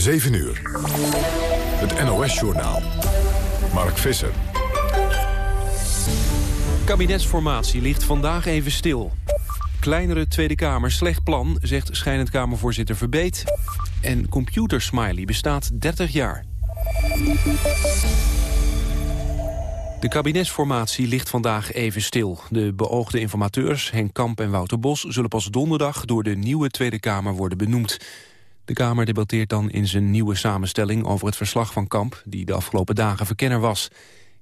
7 uur. Het NOS-journaal. Mark Visser. Kabinetsformatie ligt vandaag even stil. Kleinere Tweede Kamer slecht plan, zegt schijnend Kamervoorzitter Verbeet. En computersmiley bestaat 30 jaar. De kabinetsformatie ligt vandaag even stil. De beoogde informateurs Henk Kamp en Wouter Bos... zullen pas donderdag door de nieuwe Tweede Kamer worden benoemd. De Kamer debatteert dan in zijn nieuwe samenstelling over het verslag van Kamp... die de afgelopen dagen verkenner was.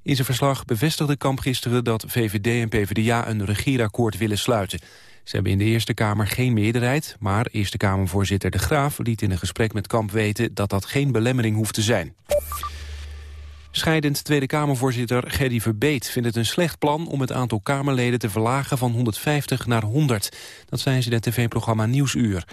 In zijn verslag bevestigde Kamp gisteren dat VVD en PvdA een regeerakkoord willen sluiten. Ze hebben in de Eerste Kamer geen meerderheid... maar Eerste Kamervoorzitter De Graaf liet in een gesprek met Kamp weten... dat dat geen belemmering hoeft te zijn. Scheidend Tweede Kamervoorzitter Gerdy Verbeet vindt het een slecht plan om het aantal Kamerleden te verlagen van 150 naar 100. Dat zei ze in het tv-programma Nieuwsuur.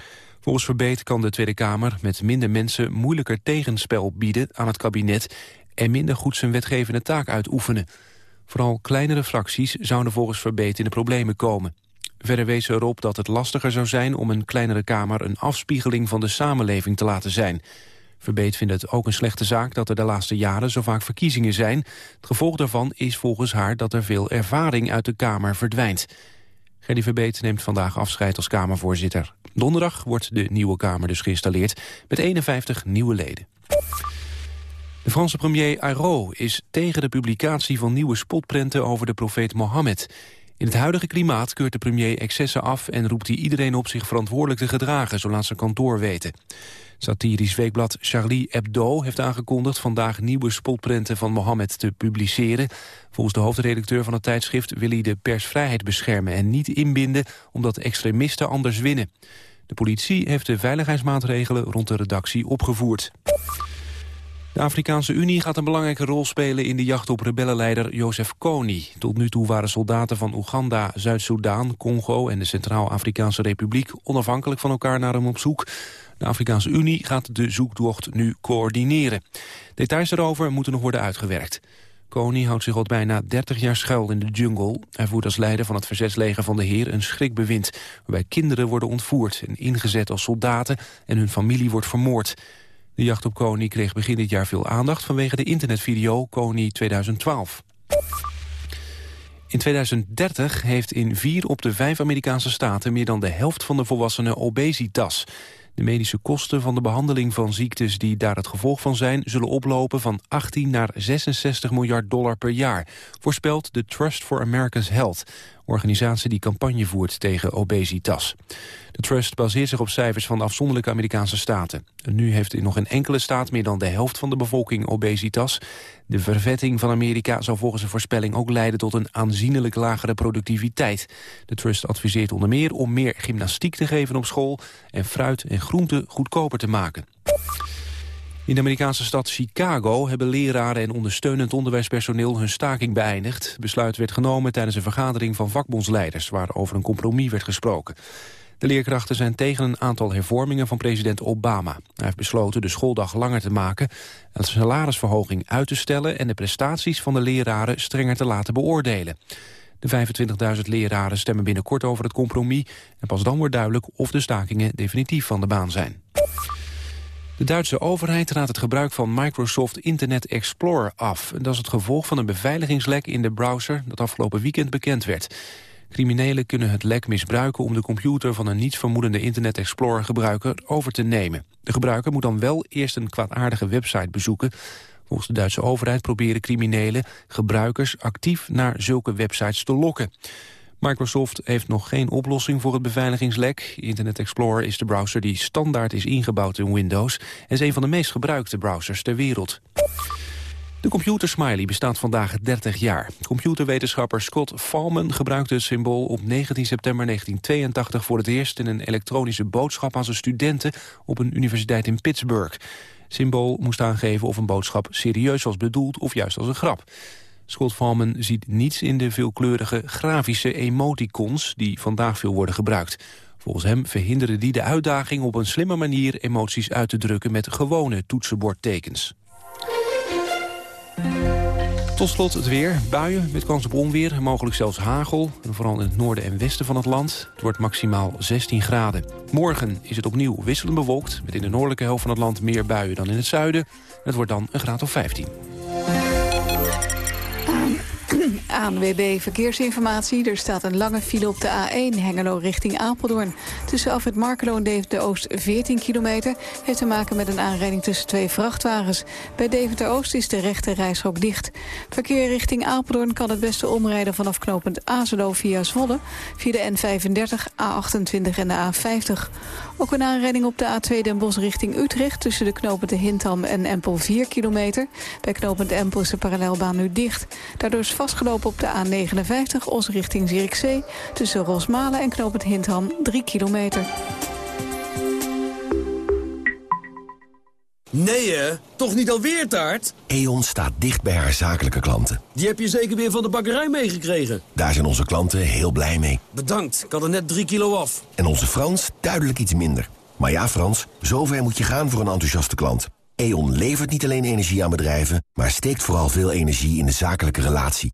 Volgens Verbeet kan de Tweede Kamer met minder mensen moeilijker tegenspel bieden aan het kabinet en minder goed zijn wetgevende taak uitoefenen. Vooral kleinere fracties zouden volgens Verbeet in de problemen komen. Verder wees erop dat het lastiger zou zijn om een kleinere Kamer een afspiegeling van de samenleving te laten zijn. Verbeet vindt het ook een slechte zaak dat er de laatste jaren zo vaak verkiezingen zijn. Het gevolg daarvan is volgens haar dat er veel ervaring uit de Kamer verdwijnt. Gerdy Verbeet neemt vandaag afscheid als Kamervoorzitter. Donderdag wordt de nieuwe Kamer dus geïnstalleerd met 51 nieuwe leden. De Franse premier Ayrault is tegen de publicatie van nieuwe spotprenten over de profeet Mohammed. In het huidige klimaat keurt de premier excessen af en roept hij iedereen op zich verantwoordelijk te gedragen, zo laat zijn kantoor weten. Satirisch weekblad Charlie Hebdo heeft aangekondigd vandaag nieuwe spotprenten van Mohammed te publiceren. Volgens de hoofdredacteur van het tijdschrift wil hij de persvrijheid beschermen en niet inbinden omdat extremisten anders winnen. De politie heeft de veiligheidsmaatregelen rond de redactie opgevoerd. De Afrikaanse Unie gaat een belangrijke rol spelen in de jacht op rebellenleider Joseph Kony. Tot nu toe waren soldaten van Oeganda, Zuid-Soedan, Congo en de Centraal-Afrikaanse Republiek onafhankelijk van elkaar naar hem op zoek. De Afrikaanse Unie gaat de zoektocht nu coördineren. Details erover moeten nog worden uitgewerkt. Kony houdt zich al bijna 30 jaar schuil in de jungle. Hij voert als leider van het verzetsleger van de Heer een schrikbewind... waarbij kinderen worden ontvoerd en ingezet als soldaten... en hun familie wordt vermoord. De jacht op Kony kreeg begin dit jaar veel aandacht... vanwege de internetvideo Kony 2012. In 2030 heeft in vier op de vijf Amerikaanse staten... meer dan de helft van de volwassenen obesitas. De medische kosten van de behandeling van ziektes die daar het gevolg van zijn... zullen oplopen van 18 naar 66 miljard dollar per jaar, voorspelt de Trust for America's Health organisatie die campagne voert tegen obesitas. De trust baseert zich op cijfers van de afzonderlijke Amerikaanse staten. nu heeft in nog een enkele staat meer dan de helft van de bevolking obesitas. De vervetting van Amerika zou volgens een voorspelling ook leiden tot een aanzienlijk lagere productiviteit. De trust adviseert onder meer om meer gymnastiek te geven op school en fruit en groenten goedkoper te maken. In de Amerikaanse stad Chicago hebben leraren en ondersteunend onderwijspersoneel hun staking beëindigd. Besluit werd genomen tijdens een vergadering van vakbondsleiders waar over een compromis werd gesproken. De leerkrachten zijn tegen een aantal hervormingen van president Obama. Hij heeft besloten de schooldag langer te maken, de salarisverhoging uit te stellen en de prestaties van de leraren strenger te laten beoordelen. De 25.000 leraren stemmen binnenkort over het compromis en pas dan wordt duidelijk of de stakingen definitief van de baan zijn. De Duitse overheid raadt het gebruik van Microsoft Internet Explorer af. Dat is het gevolg van een beveiligingslek in de browser dat afgelopen weekend bekend werd. Criminelen kunnen het lek misbruiken om de computer van een nietsvermoedende Internet Explorer gebruiker over te nemen. De gebruiker moet dan wel eerst een kwaadaardige website bezoeken. Volgens de Duitse overheid proberen criminelen gebruikers actief naar zulke websites te lokken. Microsoft heeft nog geen oplossing voor het beveiligingslek. Internet Explorer is de browser die standaard is ingebouwd in Windows... en is een van de meest gebruikte browsers ter wereld. De computersmiley bestaat vandaag 30 jaar. Computerwetenschapper Scott Fallman gebruikte het symbool op 19 september 1982 voor het eerst in een elektronische boodschap aan zijn studenten op een universiteit in Pittsburgh. Symbool moest aangeven of een boodschap serieus was bedoeld of juist als een grap. Scott Fallman ziet niets in de veelkleurige grafische emoticons die vandaag veel worden gebruikt. Volgens hem verhinderen die de uitdaging op een slimme manier emoties uit te drukken met gewone toetsenbordtekens. Tot slot het weer. Buien met kans op onweer mogelijk zelfs hagel. En vooral in het noorden en westen van het land. Het wordt maximaal 16 graden. Morgen is het opnieuw wisselend bewolkt... met in de noordelijke helft van het land meer buien dan in het zuiden. Het wordt dan een graad of 15. ANWB Verkeersinformatie. Er staat een lange file op de A1 Hengelo richting Apeldoorn. Tussen Afrit Markelo en Deventer Oost 14 kilometer... heeft te maken met een aanrijding tussen twee vrachtwagens. Bij Deventer Oost is de rechte reishok dicht. Verkeer richting Apeldoorn kan het beste omrijden vanaf knooppunt Azelo via Zwolle... via de N35, A28 en de A50. Ook een aanrijding op de A2 Den Bosch richting Utrecht... tussen de knooppunten Hintham en Empel 4 kilometer. Bij knooppunt Empel is de parallelbaan nu dicht. Daardoor is vastgelopen op de A59 Os richting Zierikzee... tussen Rosmalen en knooppunt Hintham 3 kilometer. Nee hè? Toch niet alweer taart? E.ON staat dicht bij haar zakelijke klanten. Die heb je zeker weer van de bakkerij meegekregen. Daar zijn onze klanten heel blij mee. Bedankt, ik had er net drie kilo af. En onze Frans duidelijk iets minder. Maar ja Frans, zover moet je gaan voor een enthousiaste klant. E.ON levert niet alleen energie aan bedrijven... maar steekt vooral veel energie in de zakelijke relatie.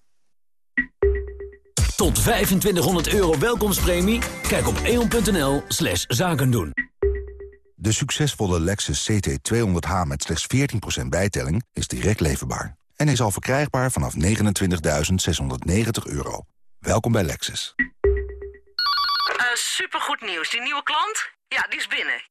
Tot 2500 euro welkomstpremie? Kijk op eon.nl slash zaken doen. De succesvolle Lexus CT200H met slechts 14% bijtelling is direct leverbaar. En is al verkrijgbaar vanaf 29.690 euro. Welkom bij Lexus. Uh, supergoed nieuws. Die nieuwe klant? Ja, die is binnen.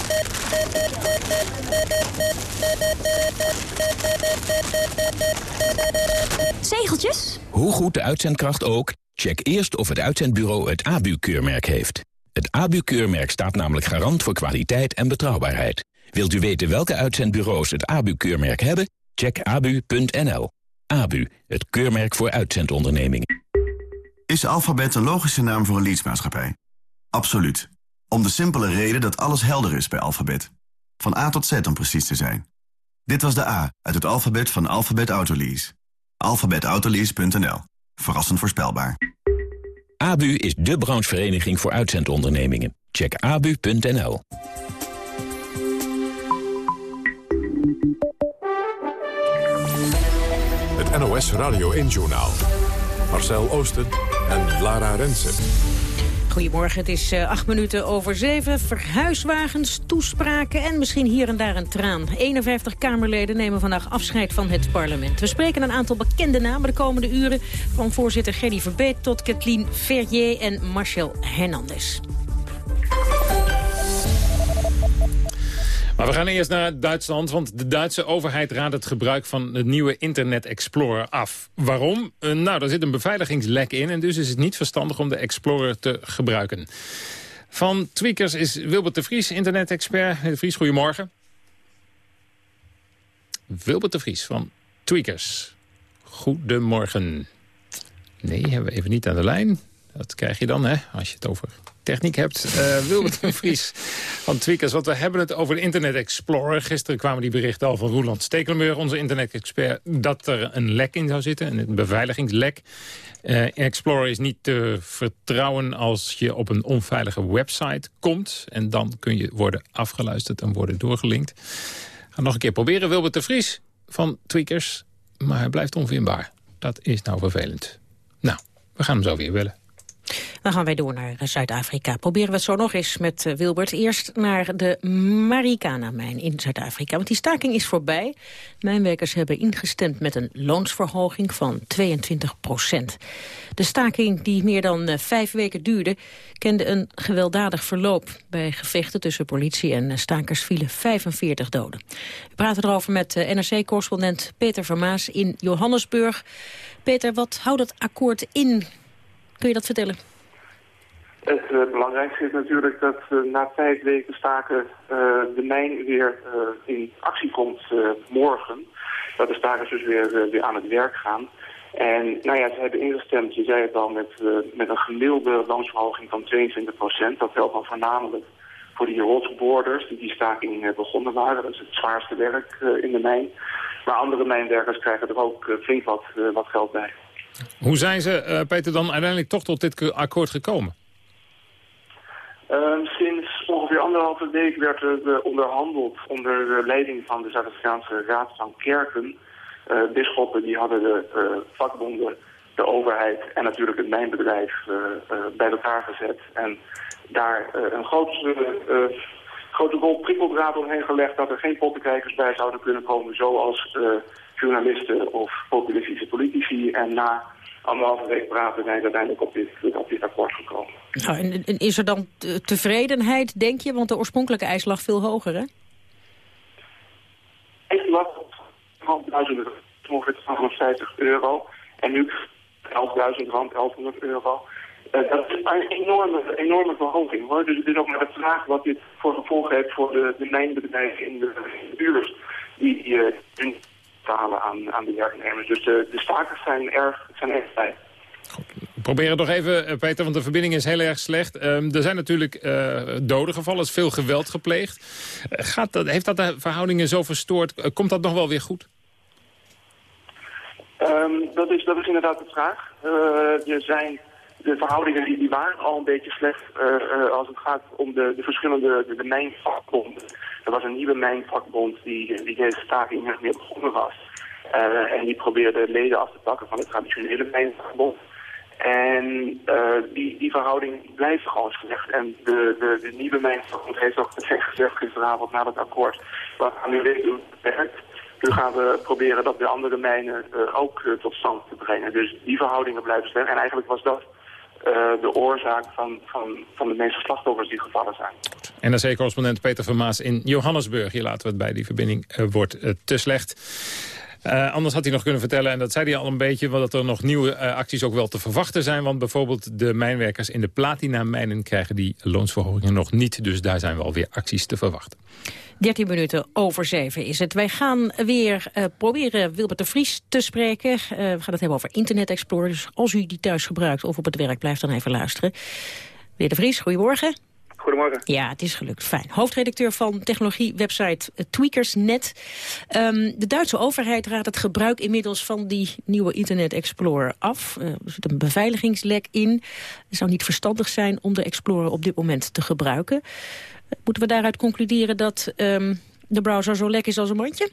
Zegeltjes? Hoe goed de uitzendkracht ook, check eerst of het uitzendbureau het ABU-keurmerk heeft. Het ABU-keurmerk staat namelijk garant voor kwaliteit en betrouwbaarheid. Wilt u weten welke uitzendbureaus het ABU-keurmerk hebben? Check abu.nl. ABU, het keurmerk voor uitzendondernemingen. Is Alphabet een logische naam voor een leadsmaatschappij? Absoluut. Om de simpele reden dat alles helder is bij Alphabet. Van A tot Z om precies te zijn. Dit was de A uit het alfabet van Alphabet Autolease. Alphabetautolease.nl. Verrassend voorspelbaar. ABU is de branchevereniging voor uitzendondernemingen. Check abu.nl. Het NOS Radio 1-journaal. Marcel Oosten en Lara Rensen. Goedemorgen, het is uh, acht minuten over zeven. Verhuiswagens, toespraken en misschien hier en daar een traan. 51 Kamerleden nemen vandaag afscheid van het parlement. We spreken een aantal bekende namen de komende uren... van voorzitter Gerdy Verbeet tot Kathleen Verrier en Marcel Hernandez. We gaan eerst naar Duitsland, want de Duitse overheid raadt het gebruik van het nieuwe Internet Explorer af. Waarom? Uh, nou, daar zit een beveiligingslek in en dus is het niet verstandig om de Explorer te gebruiken. Van Tweakers is Wilbert de Vries, internet-expert. De Vries, goedemorgen. Wilbert de Vries van Tweakers. Goedemorgen. Nee, hebben we even niet aan de lijn. Dat krijg je dan, hè, als je het over techniek hebt. Uh, Wilbert de Vries van Tweakers, want we hebben het over de Internet Explorer. Gisteren kwamen die berichten al van Roeland Stekelenburg, onze internet-expert... dat er een lek in zou zitten, een beveiligingslek. Uh, Explorer is niet te vertrouwen als je op een onveilige website komt. En dan kun je worden afgeluisterd en worden doorgelinkt. Ga nog een keer proberen, Wilbert de Vries van Tweakers. Maar hij blijft onvindbaar. Dat is nou vervelend. Nou, we gaan hem zo weer willen. Dan gaan wij door naar Zuid-Afrika. Proberen we het zo nog eens met uh, Wilbert. Eerst naar de Marikana-mijn in Zuid-Afrika. Want die staking is voorbij. Mijnwerkers hebben ingestemd met een loonsverhoging van 22 procent. De staking die meer dan uh, vijf weken duurde... kende een gewelddadig verloop. Bij gevechten tussen politie en uh, stakers vielen 45 doden. We praten erover met NRC-correspondent Peter Vermaas in Johannesburg. Peter, wat houdt het akkoord in? Kun je dat vertellen? Het uh, belangrijkste is natuurlijk dat uh, na vijf weken staken uh, de mijn weer in actie komt morgen. Dat de stakers dus weer, weer aan het werk gaan. En nou ja, ze hebben ingestemd, je zei het al, met, met een gemiddelde loonsverhoging van 22 procent. Dat geldt dan voornamelijk voor die rotsboorders die die staking begonnen waren. Dat is het zwaarste werk in de mijn. Maar andere mijnwerkers krijgen er ook flink wat geld bij. Hoe zijn ze, uh, Peter, dan uiteindelijk toch tot dit akkoord gekomen? Uh, sinds ongeveer anderhalve week werd er onderhandeld onder de leiding van de Zuid-Afrikaanse Raad van Kerken. Uh, bisschoppen die hadden de vakbonden, de overheid en natuurlijk het mijnbedrijf bij elkaar gezet. En daar een grote, grote rol prikkeldraad omheen gelegd dat er geen pottenkijkers bij zouden kunnen komen, zoals journalisten of populistische politici. En na anderhalve week praten zijn ze uiteindelijk op dit, op dit akkoord gekomen. Nou, en, en, is er dan tevredenheid, denk je? Want de oorspronkelijke eis lag veel hoger, hè? Eis lag op ongeveer 250 euro. En nu 11.000 rand, 1100 euro. Uh, dat is een enorme, enorme verhoging. Hoor. Dus het is ook maar de vraag wat dit voor gevolg heeft voor de, de mijnbedrijven in de, buurt. Die, die uh, betalen aan, aan de werknemers. Dus de, de stakers zijn erg, zijn erg blij. We proberen nog even, eh, Peter, want de verbinding is heel erg slecht. Um, er zijn natuurlijk uh, doden gevallen, er is veel geweld gepleegd. Uh, gaat dat, heeft dat de verhoudingen zo verstoord? Uh, komt dat nog wel weer goed? Um, dat, is, dat is inderdaad de vraag. er zijn de verhoudingen die, die waren al een beetje slecht als het gaat om de, de verschillende de, de mijnvakbonden. Er was een nieuwe mijnvakbond die, die deze staking net meer begonnen was. Uh, en die probeerde leden af te pakken van de traditionele mijnvakbond. En die, die verhouding blijft gewoon slecht. En de, de, de nieuwe mijnvakbond heeft ook gezegd gisteravond na het akkoord. We gaan nu weten hoe het werkt. Nu gaan we proberen dat de andere mijnen ook tot stand te brengen. Dus die verhoudingen blijven slecht. En eigenlijk was dat de oorzaak van, van, van de meeste slachtoffers die gevallen zijn. NRC-correspondent Peter Vermaas in Johannesburg. Hier laten we het bij, die verbinding uh, wordt uh, te slecht. Uh, anders had hij nog kunnen vertellen, en dat zei hij al een beetje... dat er nog nieuwe uh, acties ook wel te verwachten zijn. Want bijvoorbeeld de mijnwerkers in de platina-mijnen... krijgen die loonsverhogingen nog niet. Dus daar zijn wel weer acties te verwachten. 13 minuten over 7 is het. Wij gaan weer uh, proberen Wilbert de Vries te spreken. We gaan het hebben over Internet Explorer. Dus als u die thuis gebruikt of op het werk, blijft dan even luisteren. Meneer de Vries, goedemorgen. Goedemorgen. Ja, het is gelukt. Fijn. Hoofdredacteur van technologiewebsite Tweakersnet. Um, de Duitse overheid raadt het gebruik inmiddels van die nieuwe Internet Explorer af. Uh, er zit een beveiligingslek in. Het zou niet verstandig zijn om de Explorer op dit moment te gebruiken. Moeten we daaruit concluderen dat um, de browser zo lek is als een mandje?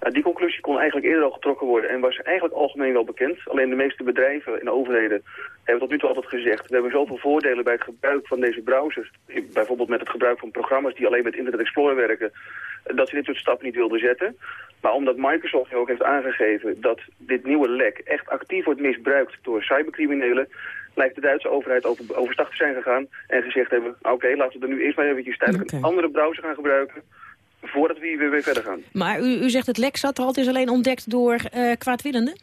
Nou, die conclusie kon eigenlijk eerder al getrokken worden en was eigenlijk algemeen wel bekend. Alleen de meeste bedrijven en overheden hebben tot nu toe altijd gezegd... we hebben zoveel voordelen bij het gebruik van deze browsers. Bijvoorbeeld met het gebruik van programma's die alleen met Internet Explorer werken... dat ze dit soort stappen niet wilden zetten. Maar omdat Microsoft nu ook heeft aangegeven dat dit nieuwe lek echt actief wordt misbruikt door cybercriminelen lijkt de Duitse overheid over, overstag te zijn gegaan en gezegd hebben... oké, laten we er nu eerst maar eventjes tijdelijk okay. een andere browser gaan gebruiken... voordat we hier weer verder gaan. Maar u, u zegt het lek zat er al, het is alleen ontdekt door uh, kwaadwillenden?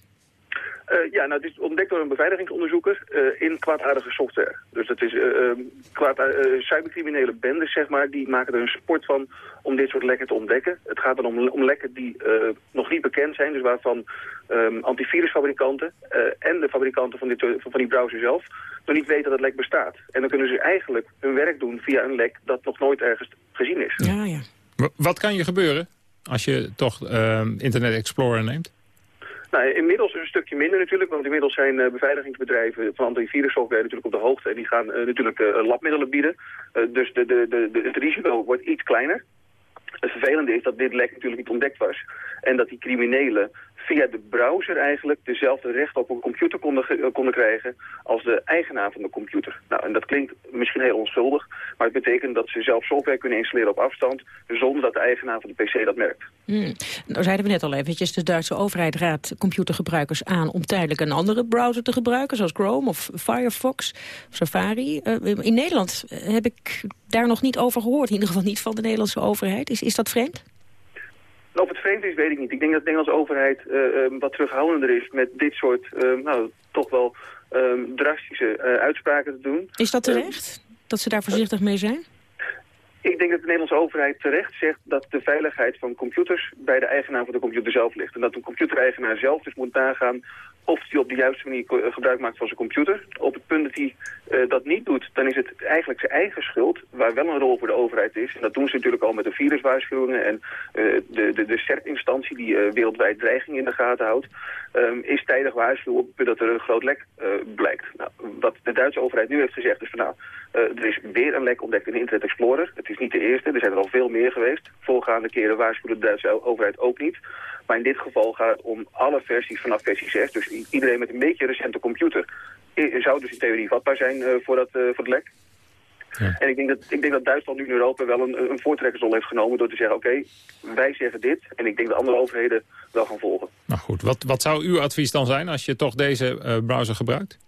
Uh, ja, nou, het is ontdekt door een beveiligingsonderzoeker uh, in kwaadaardige software. Dus dat is uh, kwaad, cybercriminele bendes, zeg maar, die maken er een sport van om dit soort lekken te ontdekken. Het gaat dan om, om lekken die nog niet bekend zijn, dus waarvan um, antivirusfabrikanten en de fabrikanten van, dit, van, van die browser zelf nog niet weten dat het lek bestaat. En dan kunnen ze eigenlijk hun werk doen via een lek dat nog nooit ergens gezien is. Ja, ja. Wat kan je gebeuren als je toch ehm, Internet Explorer neemt? Nou, inmiddels een stukje minder natuurlijk, want inmiddels zijn uh, beveiligingsbedrijven van antivirussoftware natuurlijk op de hoogte en die gaan uh, natuurlijk uh, labmiddelen bieden. dus de, de, de, het risico wordt iets kleiner. Het vervelende is dat dit lek natuurlijk niet ontdekt was. En dat die criminelen via de browser eigenlijk dezelfde recht op een computer konden, eh, konden krijgen als de eigenaar van de computer. Nou, en dat klinkt misschien heel onschuldig, maar het betekent dat ze zelf software kunnen installeren op afstand zonder dat de eigenaar van de PC dat merkt. Hmm. Nou zeiden we net al eventjes, de Duitse overheid raadt computergebruikers aan om tijdelijk een andere browser te gebruiken, zoals Chrome of Firefox of Safari. Eh, in Nederland heb ik daar nog niet over gehoord, in ieder geval niet van de Nederlandse overheid. Is, is dat vreemd? Of het vreemd is, weet ik niet. Ik denk dat de Nederlandse overheid eh, eh, wat terughoudender is met dit soort, eh, nou, toch wel eh, drastische eh, uitspraken te doen. Is dat terecht, dat ze daar voorzichtig mee zijn? Ik denk dat de Nederlandse overheid terecht zegt dat de veiligheid van computers bij de eigenaar van de computer zelf ligt. En dat een computereigenaar zelf dus moet nagaan of hij op de juiste manier eh, gebruik maakt van zijn computer. Op het punt dat hij eh, dat niet doet, dan is het eigenlijk zijn eigen schuld, waar wel een rol voor de overheid is. En dat doen ze natuurlijk al met de viruswaarschuwingen en eh, de, de, de CERT-instantie die wereldwijd dreiging in de gaten houdt, ehm, is tijdig waarschuwen op het punt dat er een groot lek blijkt. Nou, wat de Duitse overheid nu heeft gezegd is van nou, er is weer een lek ontdekt in Internet Explorer. Het is niet de eerste, er zijn er al veel meer geweest. Voorgaande keren waarschuwde de Duitse overheid ook niet. Maar in dit geval gaat het om alle versies vanaf versie 6. Dus iedereen met een beetje recente computer zou dus in theorie vatbaar zijn eh, voor, dat, eh, voor het lek. En ik denk, dat, ik denk dat Duitsland nu in Europa wel een, een voortrekkersrol heeft genomen door te zeggen, oké, wij zeggen dit. En ik denk dat andere overheden wel gaan volgen. Nou goed, wat, wat zou uw advies dan zijn als je toch deze eh, browser gebruikt?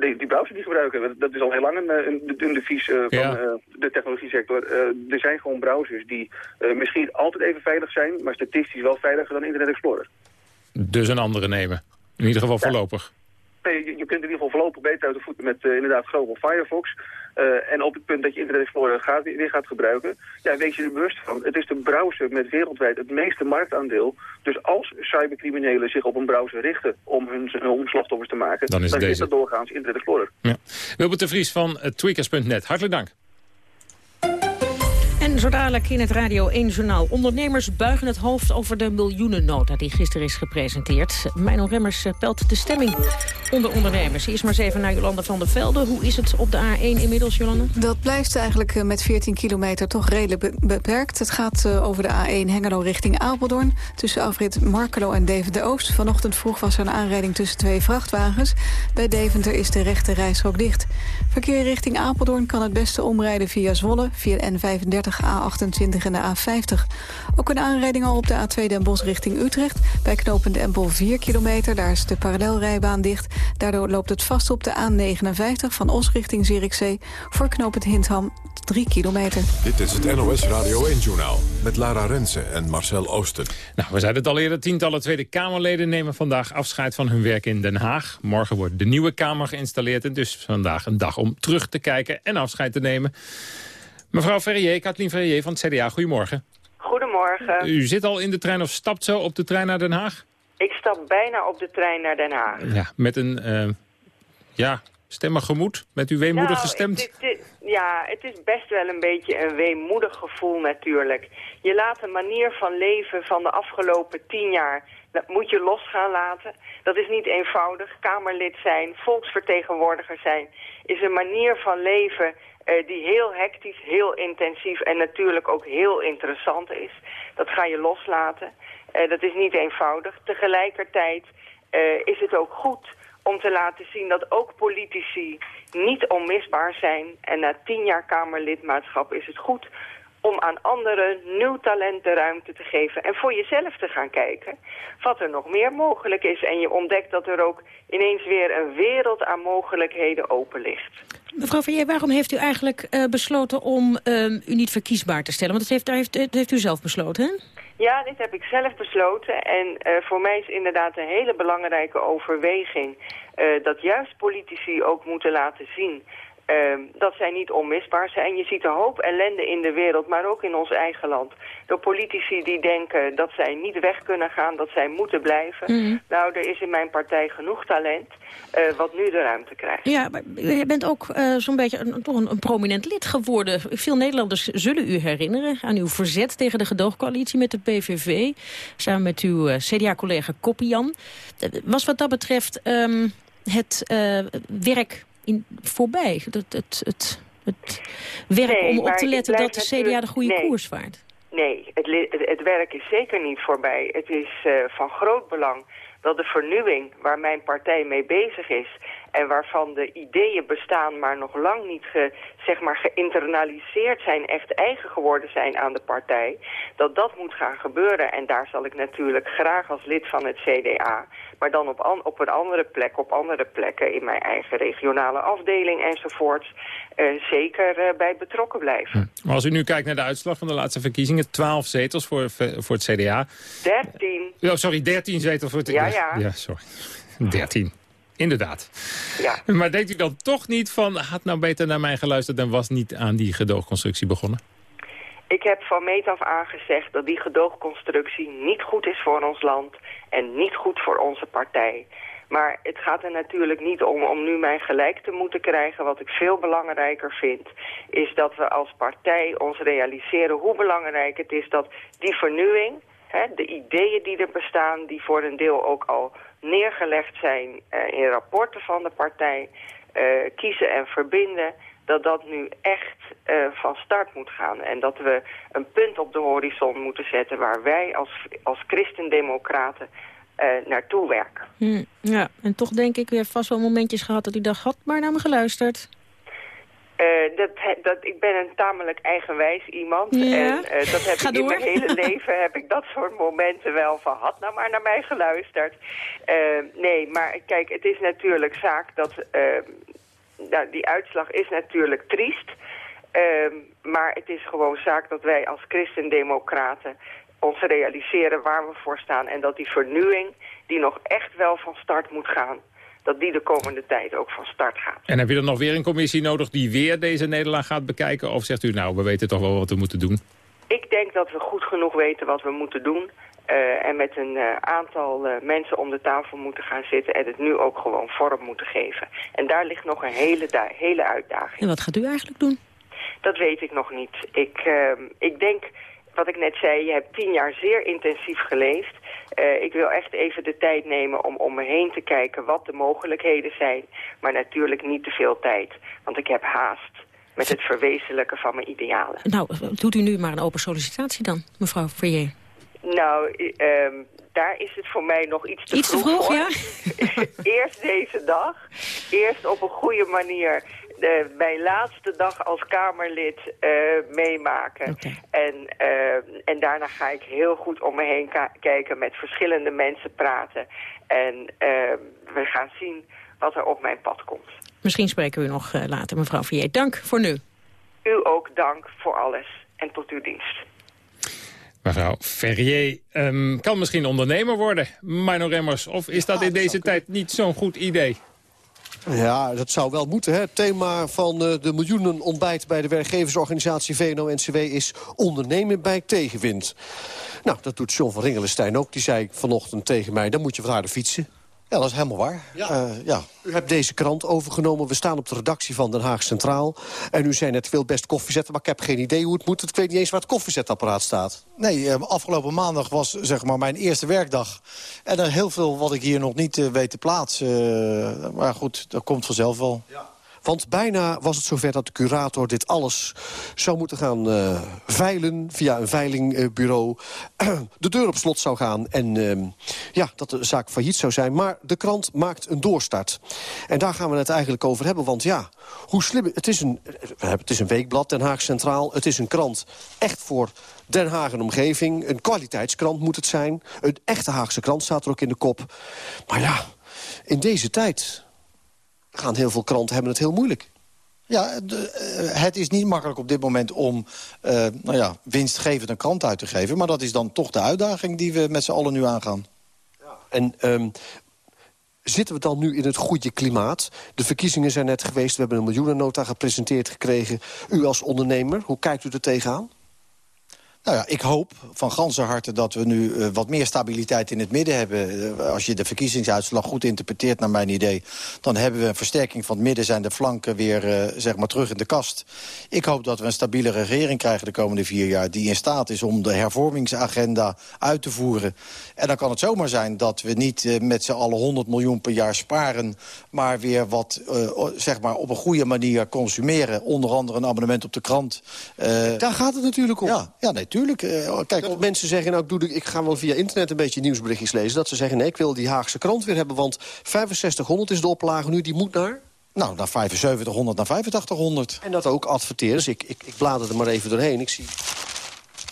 Die, die browser die gebruiken, dat- dat is al heel lang een, eh, een, een devies eh, van Ja. eh, de technologie sector. Er zijn gewoon browsers die misschien altijd even veilig zijn, maar statistisch wel veiliger dan Internet Explorer. Dus een andere nemen. In ieder geval voorlopig. Nee, je, je kunt in ieder geval voorlopig beter uit de voeten met inderdaad Chrome of Firefox. Eh, en op het punt dat je Internet Explorer gaat, weer gaat gebruiken, ja, wees je er bewust van. Het is de browser met wereldwijd het meeste marktaandeel. Dus als cybercriminelen zich op een browser richten om hun, hun slachtoffers te maken, Dan is dat doorgaans Internet Explorer. Ja. Wilbert de Vries van uh, tweakers.net. Hartelijk dank. En zo dadelijk in het Radio 1-journaal. Ondernemers buigen het hoofd over de miljoenennota die gisteren is gepresenteerd. Mijn Remmers eh, pelt de stemming onder ondernemers. Eerst maar eens even naar Jolanda van der Velde. Hoe is het op de A1 inmiddels, Jolanda? Dat blijft eigenlijk eh, met 14 kilometer toch redelijk beperkt. Het gaat eh, over de A1 Hengelo richting Apeldoorn. Tussen afrit Markelo en Deventer Oost. Vanochtend vroeg was er een aanrijding tussen twee vrachtwagens. Bij Deventer is de rechte reis ook dicht. Verkeer richting Apeldoorn kan het beste omrijden via Zwolle, via N35 A28 en de A50. Ook een aanrijding al op de A2 Den Bosch richting Utrecht. Bij knooppunt Empel 4 kilometer, daar is de parallelrijbaan dicht. Daardoor loopt het vast op de A59 van Os richting Zierikzee... voor knooppunt Hintham 3 kilometer. Dit is het NOS Radio 1-journaal met Lara Rensen en Marcel Oosten. Nou, we zeiden het al eerder, tientallen Tweede Kamerleden nemen vandaag afscheid van hun werk in Den Haag. Morgen wordt de nieuwe Kamer geïnstalleerd en dus vandaag een dag om terug te kijken en afscheid te nemen. Mevrouw Ferrier, Kathleen Ferrier van het CDA, goedemorgen. Goedemorgen. U zit al in de trein of stapt zo op de trein naar Den Haag? Ik stap bijna op de trein naar Den Haag. Ja, met een eh, ja, stemmig gemoed. Met u weemoedig Nou, gestemd. het- het- ja, het is best wel een beetje een weemoedig gevoel natuurlijk. Je laat een manier van leven van de afgelopen tien jaar... dat moet je los gaan laten. Dat is niet eenvoudig. Kamerlid zijn, volksvertegenwoordiger zijn... is een manier van leven eh, die heel hectisch, heel intensief... en natuurlijk ook heel interessant is. Dat ga je loslaten. Eh, dat is niet eenvoudig. Tegelijkertijd eh, is het ook goed om te laten zien dat ook politici niet onmisbaar zijn. En na tien jaar Kamerlidmaatschap is het goed om aan anderen nieuw talent de ruimte te geven... en voor jezelf te gaan kijken wat er nog meer mogelijk is. En je ontdekt dat er ook ineens weer een wereld aan mogelijkheden open ligt. Mevrouw Verrier, waarom heeft u eigenlijk eh, besloten om ehm, u niet verkiesbaar te stellen? Want dat heeft, daar heeft, dat heeft u zelf besloten, hè? Ja, dit heb ik zelf besloten. En eh, voor mij is inderdaad een hele belangrijke overweging... eh, dat juist politici ook moeten laten zien... eh, dat zij niet onmisbaar zijn. Je ziet een hoop ellende in de wereld, maar ook in ons eigen land. Door politici die denken dat zij niet weg kunnen gaan, dat zij moeten blijven. Mhm. Nou, er is in mijn partij genoeg talent eh, wat nu de ruimte krijgt. Ja, maar u bent ook eh, zo'n beetje een, toch een, een prominent lid geworden. Veel Nederlanders zullen u herinneren aan uw verzet tegen de gedoogcoalitie met de PVV. Samen met uw eh, CDA-collega Koppian. Was wat dat betreft ehm, het werk in, voorbij? Het, het, het, het werk Nee, om op te letten dat de CDA de goede nee. koers vaart? nee, het, het werk is zeker niet voorbij. Het is eh, van groot belang dat de vernieuwing waar mijn partij mee bezig is... en waarvan de ideeën bestaan, maar nog lang niet ge, zeg maar geïnternaliseerd zijn... echt eigen geworden zijn aan de partij, dat dat moet gaan gebeuren. En daar zal ik natuurlijk graag als lid van het CDA... maar dan op, an, op een andere plek, op andere plekken... in mijn eigen regionale afdeling enzovoorts... eh, zeker eh, bij betrokken blijven. Maar als u nu kijkt naar de uitslag van de laatste verkiezingen... 12 zetels voor, voor het CDA. 13. Oh, sorry, 13 zetels voor het Ja, ja. Ja, sorry. 13. Inderdaad. Ja. Maar denkt u dan toch niet van... had nou beter naar mij geluisterd... en was niet aan die gedoogconstructie begonnen? Ik heb van meet af aan gezegd dat die gedoogconstructie niet goed is voor ons land en niet goed voor onze partij. Maar het gaat er natuurlijk niet om om nu mij gelijk te moeten krijgen. Wat ik veel belangrijker vind, is dat we als partij ons realiseren hoe belangrijk het is dat die vernieuwing, hè, de ideeën die er bestaan, die voor een deel ook al neergelegd zijn eh, in rapporten van de partij, eh, kiezen en verbinden, dat dat nu echt eh, van start moet gaan. En dat we een punt op de horizon moeten zetten waar wij als, als christendemocraten eh, naartoe werken. Hm, ja, en toch denk ik, u heeft vast wel momentjes gehad dat u dacht, had maar naar me geluisterd. Eh, dat, dat, ik ben een tamelijk eigenwijs iemand. Ja. En eh, dat heb Ga ik in mijn hele leven heb ik dat soort momenten wel van. Had nou maar naar mij geluisterd. Eh, nee, maar kijk, het is natuurlijk zaak dat... eh, nou, die uitslag is natuurlijk triest. Ehm, maar het is gewoon zaak dat wij als christendemocraten ons realiseren waar we voor staan. En dat die vernieuwing, die nog echt wel van start moet gaan... dat die de komende tijd ook van start gaat. En heb je dan nog weer een commissie nodig die weer deze nederlaag gaat bekijken? Of zegt u, nou, we weten toch wel wat we moeten doen? Ik denk dat we goed genoeg weten wat we moeten doen. eh, en met een eh, aantal eh, mensen om de tafel moeten gaan zitten... en het nu ook gewoon vorm moeten geven. En daar ligt nog een hele, hele uitdaging. En wat gaat u eigenlijk doen? Dat weet ik nog niet. Ik, ehm, ik denk, wat ik net zei, je hebt tien jaar zeer intensief geleefd. Eh, ik wil echt even de tijd nemen om om me heen te kijken wat de mogelijkheden zijn. Maar natuurlijk niet te veel tijd, want ik heb haast met het verwezenlijken van mijn idealen. Nou, doet u nu maar een open sollicitatie dan, mevrouw Verrier. Nou, ehm, daar is het voor mij nog iets te Iets te vroeg, vroeg, ja? Eerst deze dag. Eerst op een goede manier de, mijn laatste dag als Kamerlid eh, meemaken. En, eh, en daarna ga ik heel goed om me heen kijken, met verschillende mensen praten. En eh, we gaan zien wat er op mijn pad komt. Misschien spreken we nog eh, later, mevrouw Verrier. Dank voor nu. U ook dank voor alles en tot uw dienst. Mevrouw Ferrier ehm, kan misschien ondernemer worden, Mino Remmers. Of is dat in deze tijd niet zo'n goed idee? Ja, dat zou wel moeten. Hè. Het thema van eh, de miljoenen ontbijt bij de werkgeversorganisatie VNO-NCW is ondernemen bij tegenwind. Nou, dat doet John van Ringelenstein ook. Die zei vanochtend tegen mij, dan moet je wat harder fietsen. Ja, dat is helemaal waar. Ja. ja. U hebt deze krant overgenomen. We staan op de redactie van Den Haag Centraal. En u zei net, ik wil best koffie zetten, maar ik heb geen idee hoe het moet. Ik weet niet eens waar het koffiezetapparaat staat. Nee, eh, afgelopen maandag was zeg maar mijn eerste werkdag. En er heel veel wat ik hier nog niet eh, weet te plaatsen. Eh, maar goed, dat komt vanzelf wel. Want bijna was het zover dat de curator dit alles zou moeten gaan eh, veilen... via een veilingbureau, de deur op slot zou gaan... en ehm, ja, dat de zaak failliet zou zijn. Maar de krant maakt een doorstart. En daar gaan we het eigenlijk over hebben, want ja... hoe slim... Het is een, het is een weekblad, Den Haag Centraal. Het is een krant echt voor Den Haag en omgeving. Een kwaliteitskrant moet het zijn. Een echte Haagse krant staat er ook in de kop. Maar ja, in deze tijd gaan heel veel kranten hebben het heel moeilijk. Ja, de, eh, het is niet makkelijk op dit moment om eh, nou ja, winstgevend een krant uit te geven. Maar dat is dan toch de uitdaging die we met z'n allen nu aangaan. En ehm, zitten we dan nu in het goede klimaat? De verkiezingen zijn net geweest, we hebben een miljoenennota gepresenteerd gekregen. U als ondernemer, hoe kijkt u er tegenaan? Nou ja, ik hoop van ganse harte dat we nu eh, wat meer stabiliteit in het midden hebben. Eh, als je de verkiezingsuitslag goed interpreteert naar mijn idee... dan hebben we een versterking van het midden, zijn de flanken weer eh, zeg maar terug in de kast. Ik hoop dat we een stabiele regering krijgen de komende vier jaar... die in staat is om de hervormingsagenda uit te voeren. En dan kan het zomaar zijn dat we niet met z'n allen 100 miljoen per jaar sparen... maar weer wat zeg maar op een goede manier consumeren. Onder andere een abonnement op de krant. Daar gaat het natuurlijk om. Ja, ja nee, tuurlijk. Uh, kijk, dat mensen zeggen, nou, ik, doe ik ga wel via internet een beetje nieuwsberichtjes lezen. Dat ze zeggen, nee, ik wil die Haagse krant weer hebben. Want 6500 is de oplage nu, die moet naar... Nou, naar 7500, naar 8500. En dat ook adverteerders. Ik, ik, ik blader er maar even doorheen. Ik zie,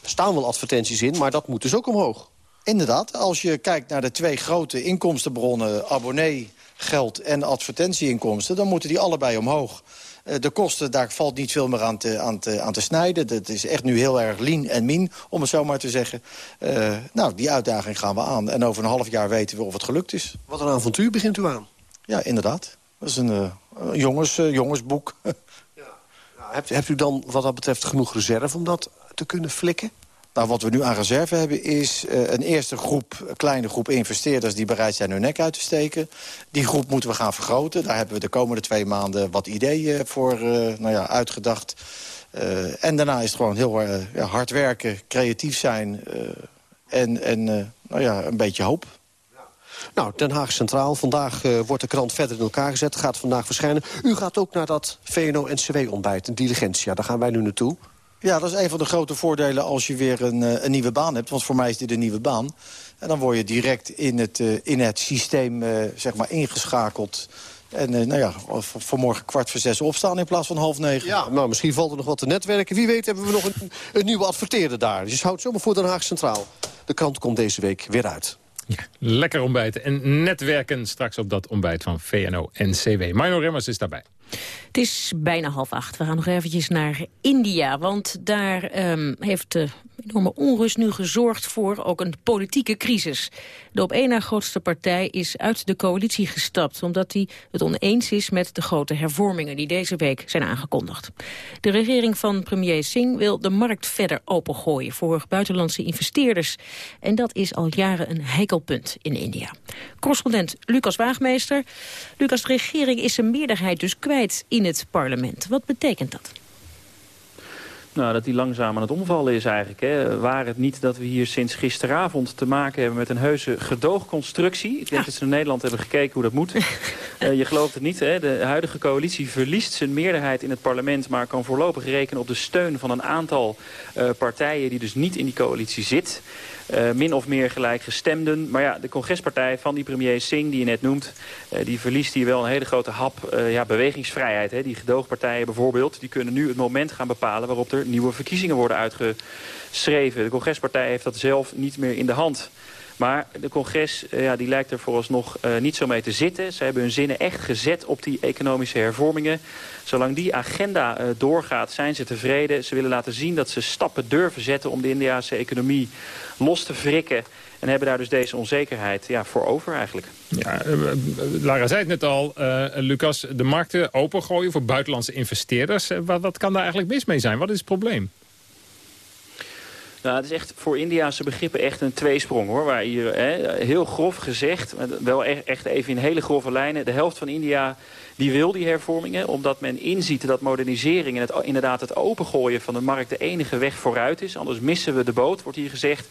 er staan wel advertenties in, maar dat moet dus ook omhoog. Inderdaad, als je kijkt naar de twee grote inkomstenbronnen... abonnee, geld en advertentieinkomsten... dan moeten die allebei omhoog. Eh, de kosten, daar valt niet veel meer aan te, aan te, aan te snijden. Dat is echt nu heel erg lean en min, om het zo maar te zeggen. Uh, nou, die uitdaging gaan we aan. En over een half jaar weten we of het gelukt is. Wat een avontuur begint u aan. Ja, inderdaad. Dat is een uh, jongens, jongensboek. ja. Ja, hebt, hebt u dan wat dat betreft genoeg reserve om dat te kunnen flikken? Nou, wat we nu aan reserve hebben is uh, een eerste groep, een kleine groep investeerders... die bereid zijn hun nek uit te steken. Die groep moeten we gaan vergroten. Daar hebben we de komende twee maanden wat ideeën voor uh, nou ja, uitgedacht. Uh, en daarna is het gewoon heel hard werken, creatief zijn... en, en nou ja, een beetje hoop. Nou, Den Haag Centraal. Vandaag wordt de krant verder in elkaar gezet. Gaat vandaag verschijnen. U gaat ook naar dat VNO-NCW-ontbijt, een diligentia. Daar gaan wij nu naartoe. Ja, dat is een van de grote voordelen als je weer een, eh, een nieuwe baan hebt. Want voor mij is dit een nieuwe baan. En dan word je direct in het, uh, in het systeem uh, zeg maar ingeschakeld. En uh, nou ja, vanmorgen kwart voor zes opstaan in plaats van half negen. Ja, nou, misschien valt er nog wat te netwerken. Wie weet hebben we nog een, een nieuwe adverteerder daar. Dus houdt zomaar voor Den Haag Centraal. De krant komt deze week weer uit. Ja, lekker ontbijten en netwerken straks op dat ontbijt van VNO-NCW. Mino Remmers is daarbij. Het is bijna half acht. We gaan nog eventjes naar India. Want daar um, heeft de enorme onrust nu gezorgd voor ook een politieke crisis. De op één na grootste partij is uit de coalitie gestapt... omdat hij het oneens is met de grote hervormingen... die deze week zijn aangekondigd. De regering van premier Singh wil de markt verder opengooien... voor buitenlandse investeerders. En dat is al jaren een heikelpunt in India. Correspondent Lucas Waagmeester. Lucas, de regering is zijn meerderheid dus kwijt in het parlement. Wat betekent dat? Nou, dat die langzaam aan het omvallen is eigenlijk. Hè. Waar het niet dat we hier sinds gisteravond te maken hebben met een heuse gedoogconstructie. Ik denk dat ze in Nederland hebben gekeken hoe dat moet. uh, je gelooft het niet, hè. De huidige coalitie verliest zijn meerderheid in het parlement... maar kan voorlopig rekenen op de steun van een aantal uh, partijen... die dus niet in die coalitie zit. Uh, min of meer gelijkgestemden. Maar ja, de congrespartij van die premier Singh, die je net noemt... Uh, die verliest hier wel een hele grote hap uh, ja, bewegingsvrijheid. Hè. Die gedoogpartijen bijvoorbeeld, die kunnen nu het moment gaan bepalen... waarop er nieuwe verkiezingen worden uitgeschreven. De congrespartij heeft dat zelf niet meer in de hand. Maar de congres ja, die lijkt er vooralsnog uh, niet zo mee te zitten. Ze hebben hun zinnen echt gezet op die economische hervormingen. Zolang die agenda uh, doorgaat, zijn ze tevreden. Ze willen laten zien dat ze stappen durven zetten om de Indiase economie los te wrikken. En hebben daar dus deze onzekerheid ja, voor over eigenlijk. Ja, Lara zei het net al, Lucas, de markten opengooien voor buitenlandse investeerders. wat, wat kan daar eigenlijk mis mee zijn? Wat is het probleem? Nou, het is echt voor Indiaanse begrippen echt een tweesprong hoor. Waar hier hè, heel grof gezegd, wel echt even in hele grove lijnen. De helft van India die wil die hervormingen. Omdat men inziet dat modernisering en het, inderdaad het opengooien van de markt de enige weg vooruit is. Anders missen we de boot, wordt hier gezegd.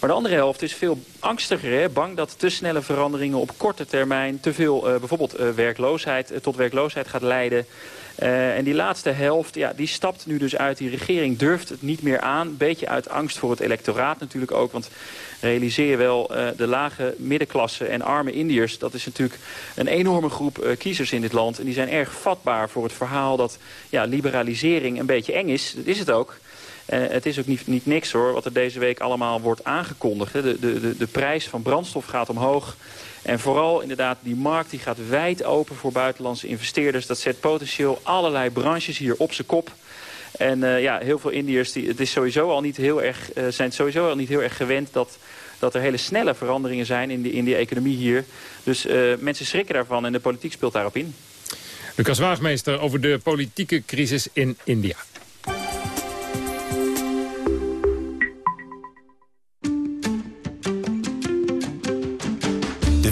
Maar de andere helft is veel angstiger. Bang dat te snelle veranderingen op korte termijn... te veel uh, bijvoorbeeld uh, werkloosheid, uh, tot werkloosheid gaat leiden. Uh, en die laatste helft, ja, die stapt nu dus uit. Die regering durft het niet meer aan. Beetje uit angst voor het electoraat natuurlijk ook. Want realiseer je wel, uh, de lage middenklasse en arme Indiërs... dat is natuurlijk een enorme groep uh, kiezers in dit land. En die zijn erg vatbaar voor het verhaal dat ja, liberalisering een beetje eng is. Dat is het ook. Uh, het is ook niet, niet niks hoor, wat er deze week allemaal wordt aangekondigd. De, de, de, de prijs van brandstof gaat omhoog. En vooral inderdaad die markt die gaat wijd open voor buitenlandse investeerders. Dat zet potentieel allerlei branches hier op zijn kop. En uh, ja, heel veel Indiërs die, het is sowieso al niet heel erg, uh, zijn sowieso al niet heel erg gewend dat, dat er hele snelle veranderingen zijn in, die in economie hier. Dus mensen schrikken daarvan en de politiek speelt daarop in. Lucas Waagmeester over de politieke crisis in India.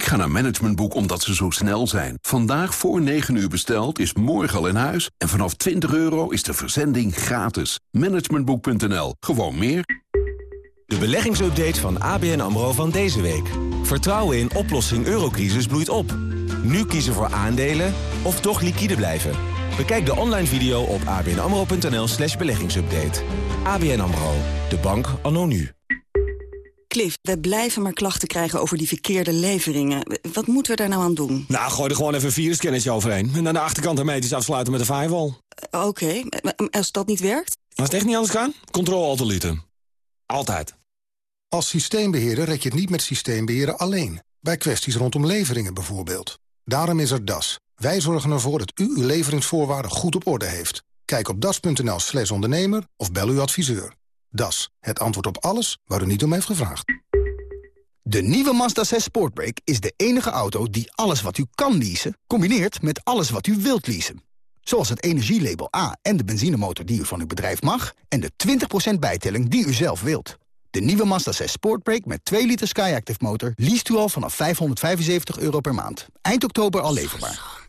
Ga naar Managementboek omdat ze zo snel zijn. Vandaag voor 9 uur besteld is morgen al in huis. En vanaf 20 euro is de verzending gratis. Managementboek.nl. Gewoon meer. De beleggingsupdate van ABN AMRO van deze week. Vertrouwen in oplossing eurocrisis bloeit op. Nu kiezen voor aandelen of toch liquide blijven. Bekijk de online video op abnamro.nl slash beleggingsupdate. ABN AMRO, de bank anno nu. Cliff, we blijven maar klachten krijgen over die verkeerde leveringen. Wat moeten we daar nou aan doen? Nou, gooi er gewoon even een virusscannertje overheen. En aan de achterkant hermetisch afsluiten met een firewall. Uh, Oké, maar als dat niet werkt? Als het echt niet anders kan, controle alt Altijd. Als systeembeheerder red je het niet met systeembeheren alleen. Bij kwesties rondom leveringen bijvoorbeeld. Daarom is er DAS. Wij zorgen ervoor dat u uw leveringsvoorwaarden goed op orde heeft. Kijk op das.nl slash ondernemer of bel uw adviseur. Das, het antwoord op alles waar u niet om heeft gevraagd. De nieuwe Mazda 6 Sportbrake is de enige auto die alles wat u kan leasen... combineert met alles wat u wilt leasen. Zoals het energielabel A en de benzinemotor die u van uw bedrijf mag... en de 20% bijtelling die u zelf wilt. De nieuwe Mazda 6 Sportbrake met 2 liter Skyactiv motor... leest u al vanaf 575 euro per maand. Eind oktober al leverbaar.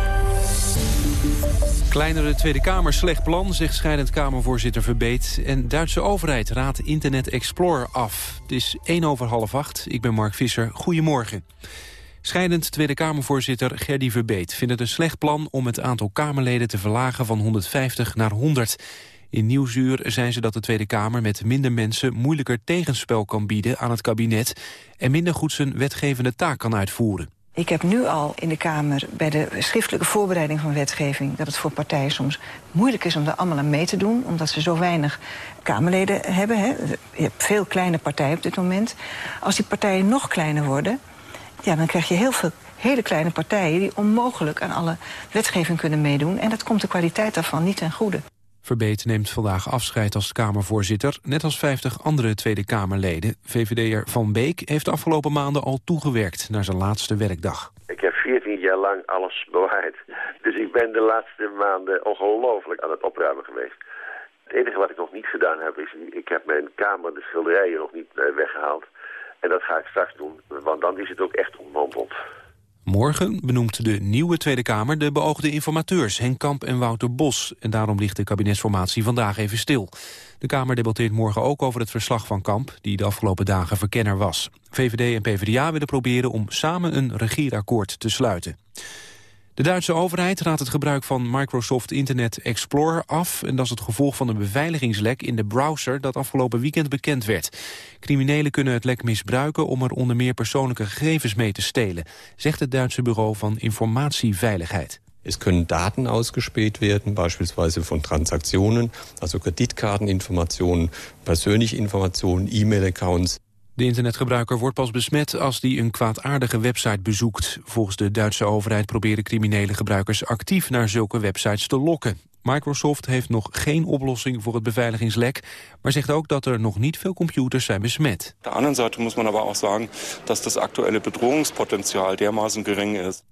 Kleinere Tweede Kamer slecht plan, zegt scheidend Kamervoorzitter Verbeet. En Duitse overheid raadt Internet Explorer af. Het is 1 over half acht. Ik ben Mark Visser. Goedemorgen. Scheidend Tweede Kamervoorzitter Gerdy Verbeet vindt het een slecht plan... om het aantal Kamerleden te verlagen van 150 naar 100. In Nieuwsuur zijn ze dat de Tweede Kamer met minder mensen... moeilijker tegenspel kan bieden aan het kabinet... en minder goed zijn wetgevende taak kan uitvoeren. Ik heb nu al in de Kamer bij de schriftelijke voorbereiding van wetgeving... dat het voor partijen soms moeilijk is om daar allemaal aan mee te doen... omdat ze zo weinig Kamerleden hebben. Hè. Je hebt veel kleine partijen op dit moment. Als die partijen nog kleiner worden... Ja, dan krijg je heel veel hele kleine partijen... die onmogelijk aan alle wetgeving kunnen meedoen. En dat komt de kwaliteit daarvan niet ten goede. Verbeet neemt vandaag afscheid als Kamervoorzitter... net als 50 andere Tweede Kamerleden. VVD'er Van Beek heeft de afgelopen maanden al toegewerkt... naar zijn laatste werkdag. Ik heb 14 jaar lang alles bewaard. Dus ik ben de laatste maanden ongelooflijk aan het opruimen geweest. Het enige wat ik nog niet gedaan heb is... ik heb mijn kamer, de schilderijen, nog niet eh, weggehaald. En dat ga ik straks doen, want dan is het ook echt ontmanteld. Morgen benoemt de nieuwe Tweede Kamer de beoogde informateurs Henk Kamp en Wouter Bos. En daarom ligt de kabinetsformatie vandaag even stil. De Kamer debatteert morgen ook over het verslag van Kamp, die de afgelopen dagen verkenner was. VVD en PvdA willen proberen om samen een regeerakkoord te sluiten. De Duitse overheid raadt het gebruik van Microsoft Internet Explorer af... en dat is het gevolg van een beveiligingslek in de browser... dat afgelopen weekend bekend werd. Criminelen kunnen het lek misbruiken om er onder meer persoonlijke gegevens mee te stelen... zegt het Duitse Bureau van Informatieveiligheid. Es können Daten ausgespäht werden, beispielsweise von Transaktionen, also Kreditkarteninformationen, persönliche Informationen, E-Mail-Accounts. De internetgebruiker wordt pas besmet als die een kwaadaardige website bezoekt. Volgens de Duitse overheid proberen criminele gebruikers actief naar zulke websites te lokken. Microsoft heeft nog geen oplossing voor het beveiligingslek, maar zegt ook dat er nog niet veel computers zijn besmet. De andere zijde moet man aber ook zeggen dat het actuele bedrohungspotentiaal dermaßen gering is.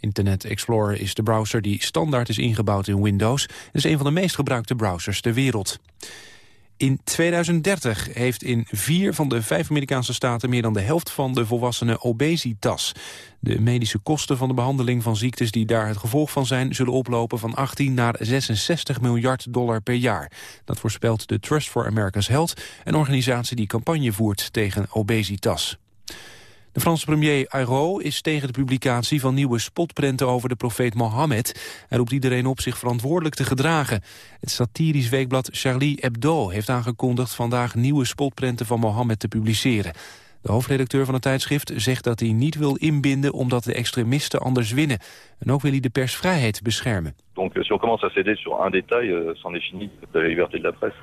Internet Explorer is de browser die standaard is ingebouwd in Windows. Het is een van de meest gebruikte browsers ter wereld. In 2030 heeft in vier van de vijf Amerikaanse staten... meer dan de helft van de volwassenen obesitas. De medische kosten van de behandeling van ziektes die daar het gevolg van zijn... zullen oplopen van 18 naar 66 miljard dollar per jaar. Dat voorspelt de Trust for America's Health... een organisatie die campagne voert tegen obesitas. De Franse premier Ayrault is tegen de publicatie van nieuwe spotprenten over de profeet Mohammed. Hij roept iedereen op zich verantwoordelijk te gedragen. Het satirisch weekblad Charlie Hebdo heeft aangekondigd vandaag nieuwe spotprenten van Mohammed te publiceren. De hoofdredacteur van het tijdschrift zegt dat hij niet wil inbinden omdat de extremisten anders winnen. En ook wil hij de persvrijheid beschermen. Donc si on commence à céder sur un détail, c'en est fini de la liberté de la presse.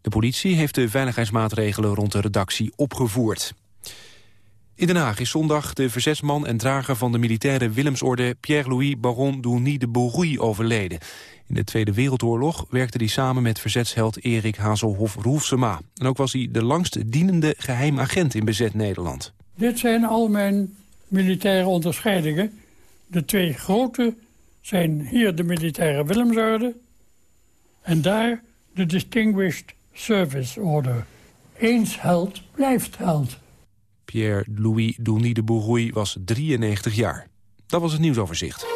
De politie heeft de veiligheidsmaatregelen rond de redactie opgevoerd. In Den Haag is zondag de verzetsman en drager van de militaire Willemsorde... Pierre-Louis Baron Douny de Bourrouille overleden. In de Tweede Wereldoorlog werkte hij samen met verzetsheld Erik Hazelhoff-Roelfsema. En ook was hij de langst dienende geheim agent in bezet Nederland. Dit zijn al mijn militaire onderscheidingen. De twee grote zijn hier de militaire Willemsorde... en daar de Distinguished Service Order. Eens held blijft held. Pierre-Louis Douny de Bourrouille was 93 jaar. Dat was het nieuwsoverzicht.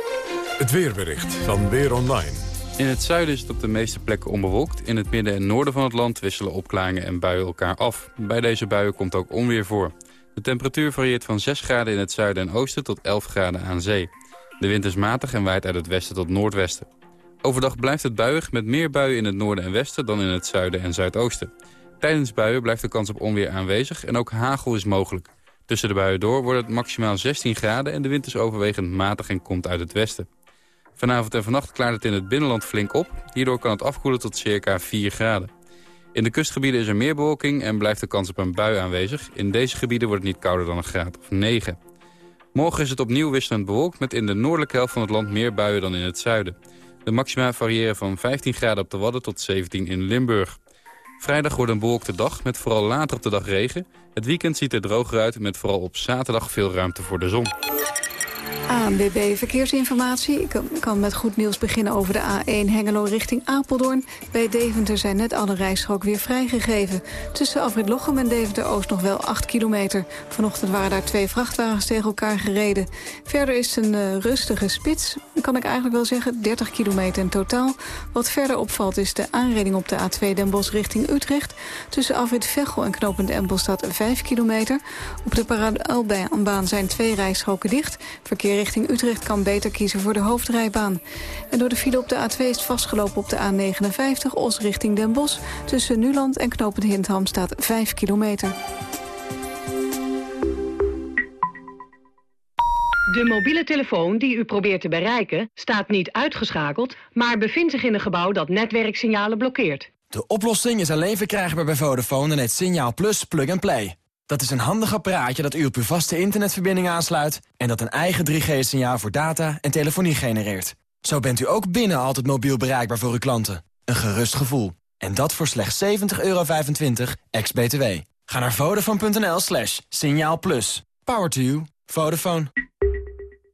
Het weerbericht van Weer Online. In het zuiden is het op de meeste plekken onbewolkt. In het midden en noorden van het land wisselen opklaringen en buien elkaar af. Bij deze buien komt ook onweer voor. De temperatuur varieert van 6 graden in het zuiden en oosten tot 11 graden aan zee. De wind is matig en waait uit het westen tot noordwesten. Overdag blijft het buiig met meer buien in het noorden en westen dan in het zuiden en zuidoosten. Tijdens buien blijft de kans op onweer aanwezig en ook hagel is mogelijk. Tussen de buien door wordt het maximaal 16 graden en de wind is overwegend matig en komt uit het westen. Vanavond en vannacht klaart het in het binnenland flink op. Hierdoor kan het afkoelen tot circa 4 graden. In de kustgebieden is er meer bewolking en blijft de kans op een bui aanwezig. In deze gebieden wordt het niet kouder dan een graad of 9. Morgen is het opnieuw wisselend bewolkt met in de noordelijke helft van het land meer buien dan in het zuiden. De maxima variëren van 15 graden op de Wadden tot 17 in Limburg. Vrijdag wordt een bewolkte dag met vooral later op de dag regen. Het weekend ziet er droger uit met vooral op zaterdag veel ruimte voor de zon. ANWB Verkeersinformatie. Ik kan met goed nieuws beginnen over de A1 Hengelo richting Apeldoorn. Bij Deventer zijn net alle rijstroken weer vrijgegeven. Tussen Afrit Lochem en Deventer-Oost nog wel 8 kilometer. Vanochtend waren daar twee vrachtwagens tegen elkaar gereden. Verder is het een uh, rustige spits, kan ik eigenlijk wel zeggen. 30 kilometer in totaal. Wat verder opvalt is de aanreding op de A2 Den Bosch richting Utrecht. Tussen Afrit Veghel en Knopend Empel staat 5 kilometer. Op de parallelbaan zijn twee rijstroken dicht. Verkeer richting Utrecht kan beter kiezen voor de hoofdrijbaan. En door de file op de A2 is vastgelopen op de A59 Os richting Den Bosch. Tussen Nuland en Knopend Hindham staat 5 kilometer. De mobiele telefoon die u probeert te bereiken staat niet uitgeschakeld... maar bevindt zich in een gebouw dat netwerksignalen blokkeert. De oplossing is alleen verkrijgbaar bij Vodafone en het Signaal Plus Plug and Play. Dat is een handig apparaatje dat u op uw vaste internetverbinding aansluit... en dat een eigen 3G-signaal voor data en telefonie genereert. Zo bent u ook binnen altijd mobiel bereikbaar voor uw klanten. Een gerust gevoel. En dat voor slechts 70,25 euro ex-BTW. Ga naar vodafone.nl slash signaal plus. Power to you. Vodafone.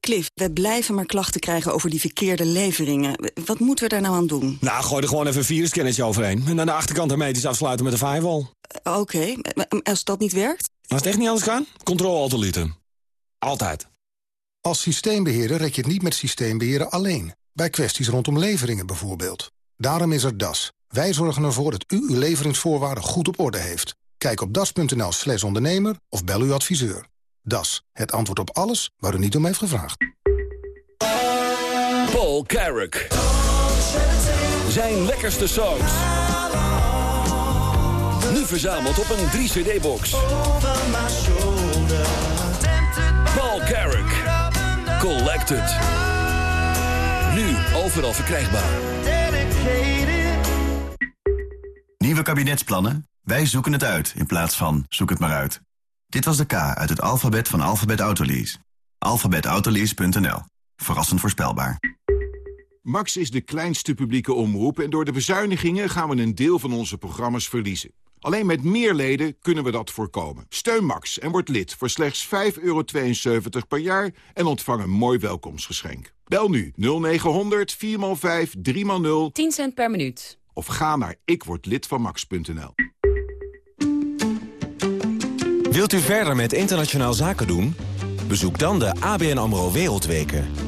Cliff, we blijven maar klachten krijgen over die verkeerde leveringen. Wat moeten we daar nou aan doen? Nou, gooi er gewoon even een virusscannertje overheen. En aan de achterkant hermetisch afsluiten met een firewall. Uh, Oké, okay. als dat niet werkt? Als het echt niet anders kan, controle alt Altijd. Als systeembeheerder red je het niet met systeembeheeren alleen. Bij kwesties rondom leveringen bijvoorbeeld. Daarom is er DAS. Wij zorgen ervoor dat u uw leveringsvoorwaarden goed op orde heeft. Kijk op das.nl slash ondernemer of bel uw adviseur. Das, het antwoord op alles waar u niet om heeft gevraagd. Paul Carrick. Zijn lekkerste songs. Nu verzameld op een 3-cd-box. Paul Carrick. Collected. Nu overal verkrijgbaar. Nieuwe kabinetsplannen? Wij zoeken het uit in plaats van zoek het maar uit. Dit was de K uit het alfabet van Alphabet Autolease. Alphabetautolease.nl. Verrassend voorspelbaar. Max is de kleinste publieke omroep en door de bezuinigingen gaan we een deel van onze programma's verliezen. Alleen met meer leden kunnen we dat voorkomen. Steun Max en word lid voor slechts 5,72 per jaar en ontvang een mooi welkomstgeschenk. Bel nu 0900 4x5 3x0 10 cent per minuut. Of ga naar ikwordlidvanmax.nl. Wilt u verder met internationaal zaken doen? Bezoek dan de ABN AMRO Wereldweken.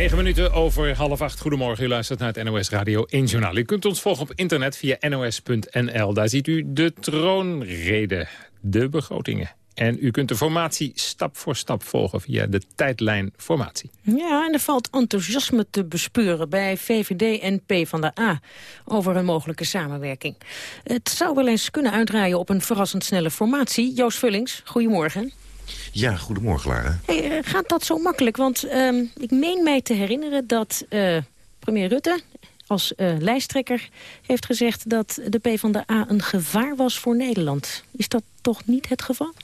Negen minuten over half acht. Goedemorgen, u luistert naar het NOS Radio 1 Journaal. U kunt ons volgen op internet via nos.nl. Daar ziet u de troonrede, de begrotingen En u kunt de formatie stap voor stap volgen via de tijdlijn formatie. Ja, en er valt enthousiasme te bespeuren bij VVD en PvdA over een mogelijke samenwerking. Het zou wel eens kunnen uitdraaien op een verrassend snelle formatie. Joost Vullings, goedemorgen. Ja, goedemorgen Lara. Hey, eh, gaat dat zo makkelijk? Want ehm, ik meen mij te herinneren dat uh, premier Rutte als uh, lijsttrekker heeft gezegd dat de PvdA een gevaar was voor Nederland. Is dat toch niet het geval?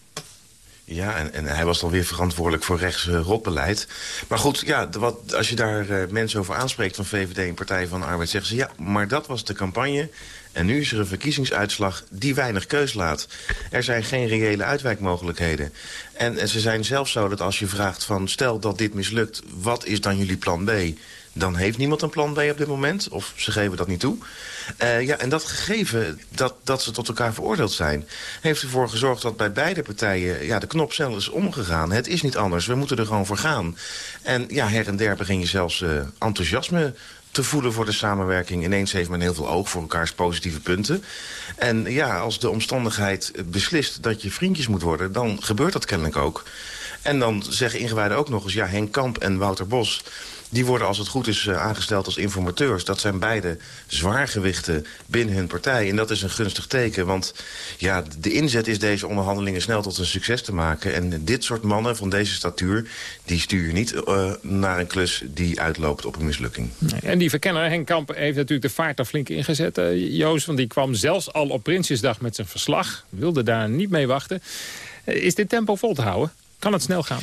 Ja, en, en hij was dan weer verantwoordelijk voor rechts uh, rotbeleid. Maar goed, ja, wat, als je daar uh, mensen over aanspreekt van VVD en Partij van de Arbeid... zeggen ze, ja, maar dat was de campagne. En nu is er een verkiezingsuitslag die weinig keus laat. Er zijn geen reële uitwijkmogelijkheden. En, ze zijn zelfs zo dat als je vraagt van... stel dat dit mislukt, wat is dan jullie plan B dan heeft niemand een plan B op dit moment. Of ze geven dat niet toe. Uh, ja, en dat gegeven dat, dat ze tot elkaar veroordeeld zijn... heeft ervoor gezorgd dat bij beide partijen ja, de knop snel is omgegaan. Het is niet anders, we moeten er gewoon voor gaan. En ja, her en der begin je zelfs uh, enthousiasme te voelen voor de samenwerking. Ineens heeft men heel veel oog voor elkaars positieve punten. En ja, als de omstandigheid beslist dat je vriendjes moet worden... dan gebeurt dat kennelijk ook. En dan zeggen ingewijden ook nog eens... ja, Henk Kamp en Wouter Bos die worden als het goed is uh, aangesteld als informateurs. Dat zijn beide zwaargewichten binnen hun partij. En dat is een gunstig teken. Want ja, de inzet is deze onderhandelingen snel tot een succes te maken. En dit soort mannen van deze statuur... die stuur je niet uh, naar een klus die uitloopt op een mislukking. En die verkenner Henk Kamp heeft natuurlijk de vaart daar flink ingezet. Uh, Joost, want die kwam zelfs al op Prinsjesdag met zijn verslag. Wilde daar niet mee wachten. is dit tempo vol te houden? Kan het snel gaan?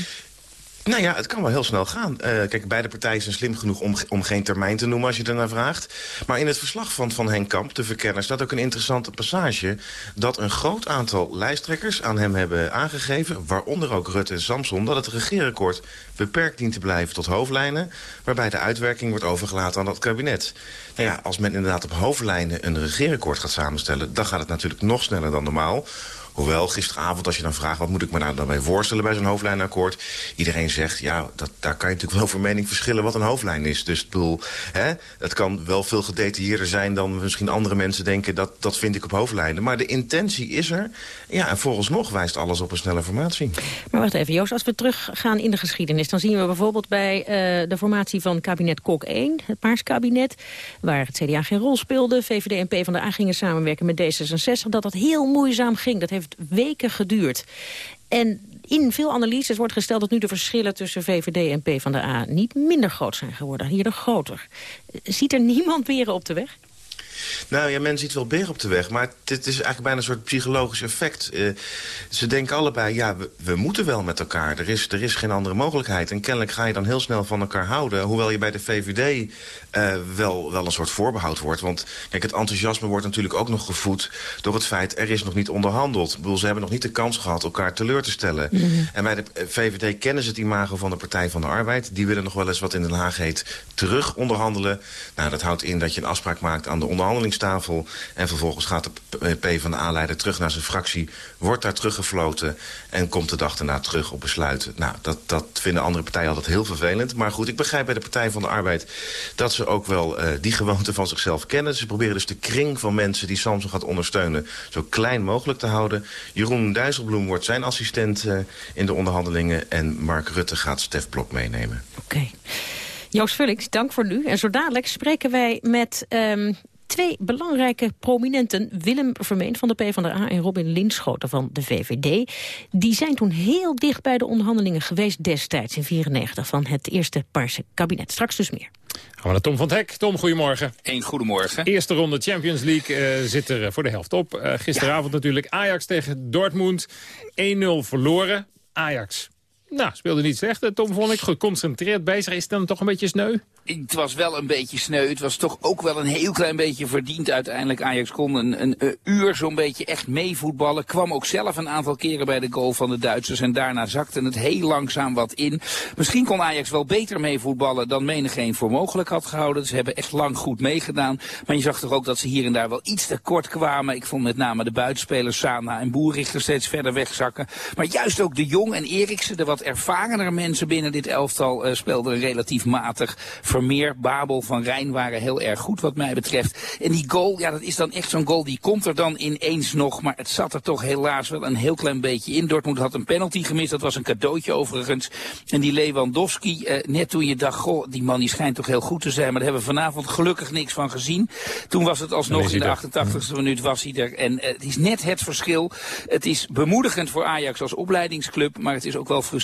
Nou ja, het kan wel heel snel gaan. Uh, kijk, beide partijen zijn slim genoeg om, om geen termijn te noemen als je ernaar vraagt. Maar in het verslag van, van Henk Kamp, de verkenner, staat ook een interessante passage... dat een groot aantal lijsttrekkers aan hem hebben aangegeven... waaronder ook Rutte en Samson, dat het regeerakkoord beperkt dient te blijven tot hoofdlijnen... waarbij de uitwerking wordt overgelaten aan dat kabinet. Nou ja, als men inderdaad op hoofdlijnen een regeerakkoord gaat samenstellen... dan gaat het natuurlijk nog sneller dan normaal... Hoewel, gisteravond als je dan vraagt... wat moet ik me nou daarbij voorstellen bij zo'n hoofdlijnakkoord... iedereen zegt, ja, dat, daar kan je natuurlijk wel voor mening verschillen... wat een hoofdlijn is. Dus ik bedoel, hè, het kan wel veel gedetailleerder zijn... dan misschien andere mensen denken, dat, dat vind ik op hoofdlijnen. Maar de intentie is er. Ja, en vooralsnog wijst alles op een snelle formatie. Maar wacht even, Joost, als we teruggaan in de geschiedenis... dan zien we bijvoorbeeld bij uh, de formatie van kabinet Kok 1... het Paarskabinet, waar het CDA geen rol speelde... VVD en PvdA gingen samenwerken met D66... dat dat heel moeizaam ging. Dat heeft heeft weken geduurd. En in veel analyses wordt gesteld dat nu de verschillen tussen VVD en PvdA niet minder groot zijn geworden, hier groter. Ziet er niemand beren op de weg? Nou ja, men ziet wel beren op de weg, maar het is eigenlijk bijna een soort psychologisch effect. Uh, ze denken allebei, ja, we, we, moeten wel met elkaar. Er is, er is geen andere mogelijkheid. En kennelijk ga je dan heel snel van elkaar houden. Hoewel je bij de VVD uh, wel, wel een soort voorbehoud wordt. Want kijk, het enthousiasme wordt natuurlijk ook nog gevoed... door het feit, er is nog niet onderhandeld. Ik bedoel, ze hebben nog niet de kans gehad elkaar teleur te stellen. Mm -hmm. En bij de VVD kennen ze het imago van de Partij van de Arbeid. Die willen nog wel eens wat in Den Haag heet terug onderhandelen. Nou, dat houdt in dat je een afspraak maakt aan de onderhandelingstafel... en vervolgens gaat de P van de A-leider terug naar zijn fractie... wordt daar teruggefloten en komt de dag daarna terug op besluit. Nou, dat, dat vinden andere partijen altijd heel vervelend. Maar goed, ik begrijp bij de Partij van de Arbeid... dat ze ook wel uh, die gewoonte van zichzelf kennen. Ze proberen dus de kring van mensen die Samson gaat ondersteunen... zo klein mogelijk te houden. Jeroen Dijsselbloem wordt zijn assistent uh, in de onderhandelingen... en Mark Rutte gaat Stef Blok meenemen. Oké. Joost Vullings, dank voor nu. En zo dadelijk spreken wij met um, twee belangrijke prominenten. Willem Vermeen van de PvdA en Robin Linschoten van de VVD. Die zijn toen heel dicht bij de onderhandelingen geweest destijds in 94 van het eerste Paarse kabinet. Straks dus meer. Gaan we naar Tom van het Hek. Tom, goedemorgen. Eén goedemorgen. Eerste ronde Champions League uh, zit er voor de helft op. Uh, gisteravond ja. natuurlijk Ajax tegen Dortmund. 1-0 verloren. Ajax nou, speelde niet slecht, Tom, vond ik. Geconcentreerd bezig. Is het dan toch een beetje sneu? Het was wel een beetje sneu. Het was toch ook wel een heel klein beetje verdiend uiteindelijk. Ajax kon een, een, een uur zo'n beetje echt meevoetballen. Kwam ook zelf een aantal keren bij de goal van de Duitsers. En daarna zakte het heel langzaam wat in. Misschien kon Ajax wel beter meevoetballen dan menigeen voor mogelijk had gehouden. Ze hebben echt lang goed meegedaan. Maar je zag toch ook dat ze hier en daar wel iets te kort kwamen. Ik vond met name de buitenspelers Sana en Boerichter steeds verder wegzakken. Maar juist ook de Jong en Eriksen, de wat ervarenere mensen binnen dit elftal uh, speelden relatief matig. Vermeer, Babel, Van Rijn waren heel erg goed wat mij betreft. En die goal, ja dat is dan echt zo'n goal, die komt er dan ineens nog. Maar het zat er toch helaas wel een heel klein beetje in. Dortmund had een penalty gemist, dat was een cadeautje overigens. En die Lewandowski, uh, net toen je dacht, goh, die man die schijnt toch heel goed te zijn. Maar daar hebben we vanavond gelukkig niks van gezien. Toen was het alsnog in de 88ste minuut was hij er. En uh, het is net het verschil. Het is bemoedigend voor Ajax als opleidingsclub. Maar het is ook wel frustrerend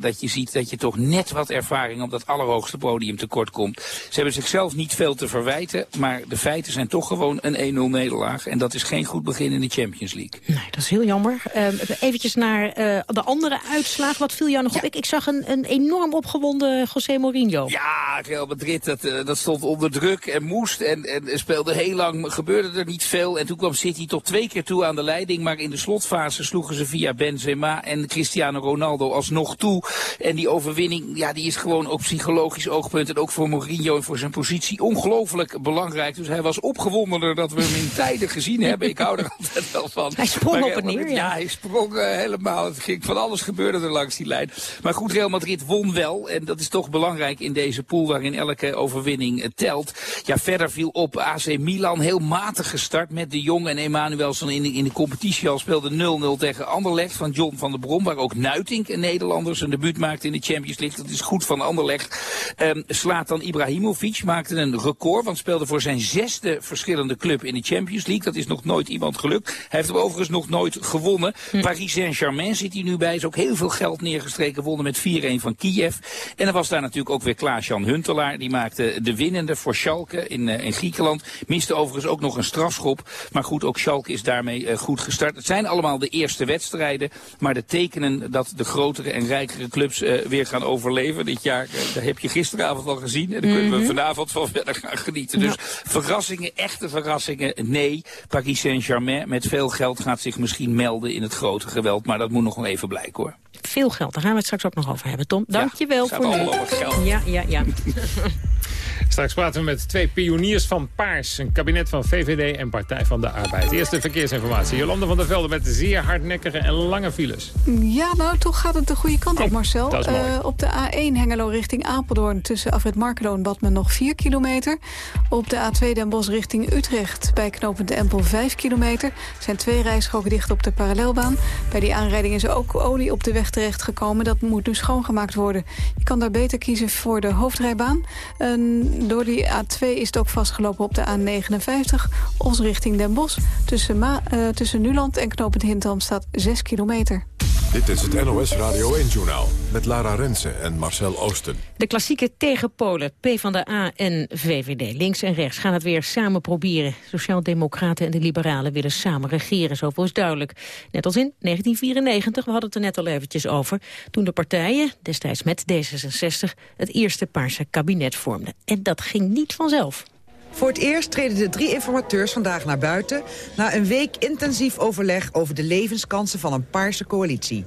dat je ziet dat je toch net wat ervaring op dat allerhoogste podium tekort komt. Ze hebben zichzelf niet veel te verwijten. Maar de feiten zijn toch gewoon een 1-0 nederlaag. En dat is geen goed begin in de Champions League. Nee, dat is heel jammer. Uh, eventjes naar uh, de andere uitslag. Wat viel jou nog op? Ik, ik zag een, een enorm opgewonden José Mourinho. Ja, Real Madrid, dat, uh, dat stond onder druk en moest. En, en speelde heel lang, gebeurde er niet veel. En toen kwam City tot twee keer toe aan de leiding. Maar in de slotfase sloegen ze via Benzema en Cristiano Ronaldo alsnog toe. En die overwinning, ja, die is gewoon op psychologisch oogpunt. En ook voor Mourinho en voor zijn positie ongelooflijk belangrijk. Dus hij was opgewondener dat we hem in tijden gezien hebben. Ik hou er altijd wel van. Hij sprong maar, op en neer, ja. ja. hij sprong uh, helemaal. Het ging van alles gebeurde er langs die lijn. Maar goed, Real Madrid won wel. En dat is toch belangrijk in deze pool waarin elke overwinning uh, telt. Ja, verder viel op AC Milan heel matig gestart met de Jong en Emanuelson in de, in de competitie al speelde 0-0 tegen Anderlecht van John van der Brom. Waar ook Nuitink, een Nederlander, zijn debuut maakte in de Champions League. Dat is goed van Anderlecht. Um, slaat dan Ibrahimovic, maakte een record. Want speelde voor zijn zesde verschillende club in de Champions League. Dat is nog nooit iemand gelukt. Hij heeft hem overigens nog nooit gewonnen. Hm. Paris Saint-Germain zit hij nu bij. Is ook heel veel geld neergestreken. Wonnen met 4-1 van Kiev. En dan was daar natuurlijk ook weer Klaas-Jan Huntelaar. Die maakte de winnende voor Schalke in, uh, in Griekenland. Miste overigens ook nog een strafschop. Maar goed, ook Schalke is daarmee uh, goed gestart. Het zijn allemaal de eerste wedstrijden. Maar de tekenen dat de grotere en rijkere clubs uh, weer gaan overleven dit jaar... Uh, daar heb je gisteravond al gezien. En daar kunnen Mhm. we vanavond van verder gaan genieten. Dus verrassingen, echte verrassingen, nee. Paris Saint-Germain met veel geld gaat zich misschien melden in het grote geweld. Maar dat moet nog wel even blijken hoor. Veel geld, daar gaan we het straks ook nog over hebben, Tom. Dank je wel gaat voor nu. Ja, ja, ja. Straks praten we met twee pioniers van Paars. Een kabinet van VVD en Partij van de Arbeid. Eerste verkeersinformatie. Jolande van der Velde met zeer hardnekkige en lange files. Ja, nou, toch gaat het de goede kant op, Marcel. dat is mooi. Eh, op de A1 Hengelo richting Apeldoorn... tussen Afrit Markelo en Badmen nog 4 kilometer. Op de A2 Den Bosch richting Utrecht... bij knooppunt de Empel 5 kilometer. Er zijn twee rijstroken dicht op de parallelbaan. Bij die aanrijding is ook olie op de weg terechtgekomen. Dat moet nu schoongemaakt worden. Je kan daar beter kiezen voor de hoofdrijbaan. Door die A2 is het ook vastgelopen op de A59... Os richting Den Bosch. Tussen, uh, tussen Nuland en knooppunt Hintam staat 6 kilometer. Dit is het NOS Radio 1-journaal met Lara Rensen en Marcel Oosten. De klassieke tegenpolen, PvdA en VVD, links en rechts, gaan het weer samen proberen. Sociaaldemocraten en de liberalen willen samen regeren, zoveel is duidelijk. Net als in 1994, we hadden het er net al eventjes over... toen de partijen, destijds met D66, het eerste paarse kabinet vormden. En dat ging niet vanzelf. Voor het eerst treden de drie informateurs vandaag naar buiten... na een week intensief overleg over de levenskansen van een paarse coalitie.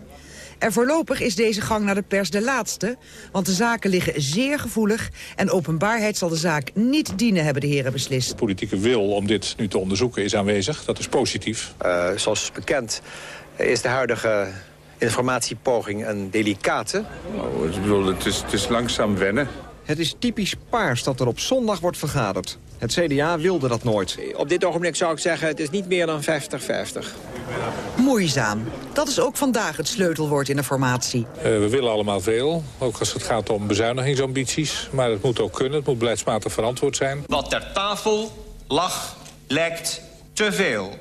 En voorlopig is deze gang naar de pers de laatste... want de zaken liggen zeer gevoelig... en openbaarheid zal de zaak niet dienen, hebben de heren beslist. De politieke wil om dit nu te onderzoeken is aanwezig. Dat is positief. Uh, zoals bekend is de huidige informatiepoging een delicate. Oh, ik bedoel, het, is, het is langzaam wennen. Het is typisch paars dat er op zondag wordt vergaderd. Het CDA wilde dat nooit. Op dit ogenblik zou ik zeggen, het is niet meer dan 50-50. Moeizaam. Dat is ook vandaag het sleutelwoord in de formatie. Uh, we willen allemaal veel, ook als het gaat om bezuinigingsambities. Maar het moet ook kunnen, het moet beleidsmatig verantwoord zijn. Wat ter tafel lag, lijkt te veel.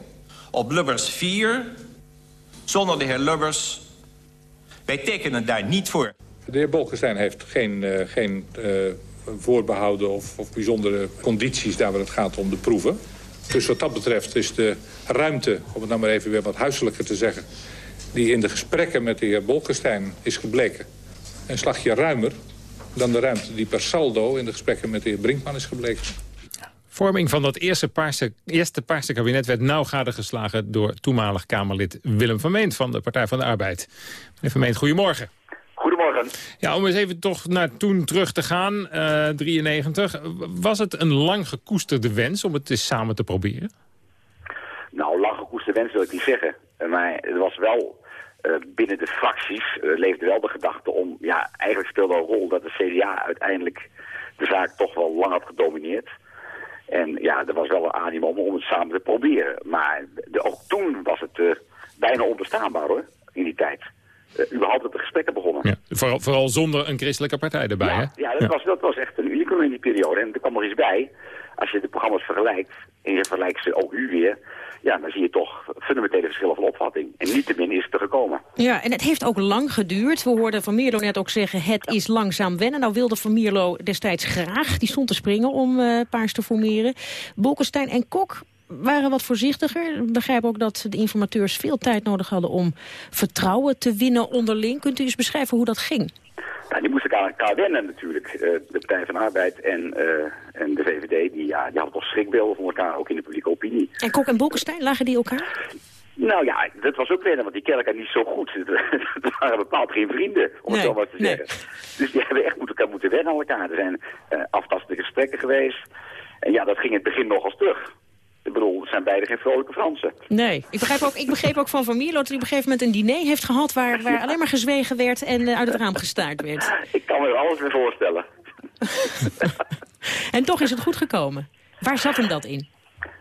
Op Lubbers 4, zonder de heer Lubbers. Wij tekenen daar niet voor. De heer Bolkestein heeft geen, uh, geen uh, voorbehouden of, of bijzondere condities daar waar het gaat om de proeven. Dus wat dat betreft is de ruimte, om het nou maar even weer wat huiselijker te zeggen... die in de gesprekken met de heer Bolkestein is gebleken... een slagje ruimer dan de ruimte die per saldo in de gesprekken met de heer Brinkman is gebleken. Vorming van dat eerste paarse, eerste paarse kabinet werd nauw gadegeslagen door toenmalig Kamerlid Willem Vermeend van de Partij van de Arbeid. Meneer Vermeend, goedemorgen. Goedemorgen. Ja, om eens even toch naar toen terug te gaan, uh, 93. Was het een lang gekoesterde wens om het eens samen te proberen? Nou, lang gekoesterde wens wil ik niet zeggen. Maar het was wel eh, binnen de fracties uh, leefde wel de gedachte om... ja, eigenlijk speelde een rol dat de CDA uiteindelijk de zaak toch wel lang had gedomineerd. En ja, er was wel een animo om het samen te proberen. Maar de, ook toen was het uh, bijna onbestaanbaar hoor, in die tijd. Uh, überhaupt dat de gesprekken begonnen. Ja, vooral, vooral, zonder een christelijke partij erbij, ja, hè? Ja, dat, ja. Was, dat was echt een unicum in die periode. En er kwam nog iets bij, als je de programma's vergelijkt... en je vergelijkt ze ook nu weer... ja, dan zie je toch fundamentele verschillen van opvatting. En niettemin is het er gekomen. Ja, en het heeft ook lang geduurd. We hoorden Van Mierlo net ook zeggen, het is langzaam wennen. Nou wilde Van Mierlo destijds graag, die stond te springen om uh, Paars te formeren. Bolkestein en Kok waren wat voorzichtiger. Ik begrijp ook dat de informateurs veel tijd nodig hadden om vertrouwen te winnen onderling. Kunt u eens beschrijven hoe dat ging? Nou, die moesten aan elkaar wennen natuurlijk. Uh, de Partij van Arbeid en, uh, en de VVD, die, ja, die hadden toch schrikbeelden voor elkaar, ook in de publieke opinie. En Kok en Bolkestein, lagen die elkaar? Nou ja, dat was ook wennen, want die kennen elkaar niet zo goed. Het waren bepaald geen vrienden, om nee, het zo maar te nee. zeggen. Dus die hebben echt met elkaar moeten wennen aan elkaar. Er zijn uh, aftastende gesprekken geweest. En ja, dat ging in het begin nog als terug. Ik bedoel, het zijn beide geen vrolijke Fransen. Nee, ik begreep ook, ik begreep ook van Van Mierlo dat hij op een gegeven moment een diner heeft gehad... waar, waar alleen maar gezwegen werd en uh, uit het raam gestaard werd. Ik kan me alles weer voorstellen. en toch is het goed gekomen. Waar zat hem dat in?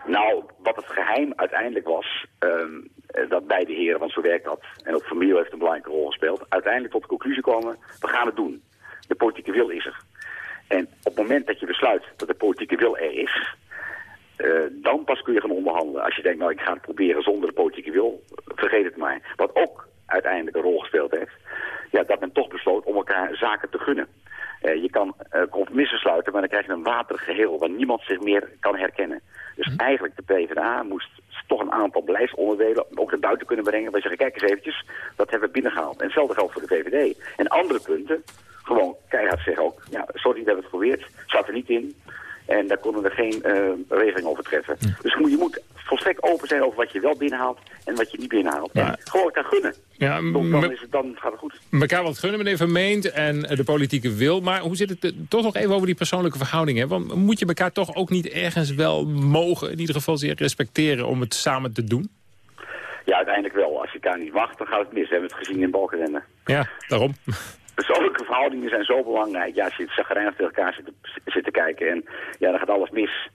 Nou, wat het geheim uiteindelijk was, um, dat beide heren, want zo werkt dat, en ook Van Mierlo heeft een belangrijke rol gespeeld, uiteindelijk tot de conclusie komen, we gaan het doen. De politieke wil is er. En op het moment dat je besluit dat de politieke wil er is, uh, dan pas kun je gaan onderhandelen. Als je denkt, nou ik ga het proberen zonder de politieke wil, vergeet het maar. Wat ook uiteindelijk een rol gespeeld heeft, ja, dat men toch besloot om elkaar zaken te gunnen. Uh, je kan uh, compromissen sluiten, maar dan krijg je een waterig geheel waar niemand zich meer kan herkennen. Dus hm. eigenlijk de PvdA moest toch een aantal beleidsonderdelen ook naar buiten kunnen brengen. Wij zeggen, kijk eens eventjes, dat hebben we binnengehaald. En hetzelfde geldt voor de VVD. En andere punten, gewoon keihard zeggen ook, ja, sorry, we hebben het geprobeerd, zat er niet in. En daar konden we geen uh, regeling over treffen. Ja. Dus je moet volstrekt open zijn over wat je wel binnenhaalt en wat je niet binnenhaalt. Ja. Gewoon elkaar gunnen. Ja, dan, dan, is het, dan gaat het goed. Elkaar wat gunnen, meneer Vermeend, en de politieke wil. Maar hoe zit het toch nog even over die persoonlijke verhoudingen? Want moet je elkaar toch ook niet ergens wel mogen, in ieder geval zeer respecteren om het samen te doen? Ja, uiteindelijk wel. Als je elkaar niet wacht, dan gaat het mis. We hebben het gezien in Balkenrennen. Ja, daarom. Persoonlijke verhoudingen zijn zo belangrijk. Ja, als je zagrijnig tegen elkaar zit, zit te kijken en ja, dan gaat alles mis.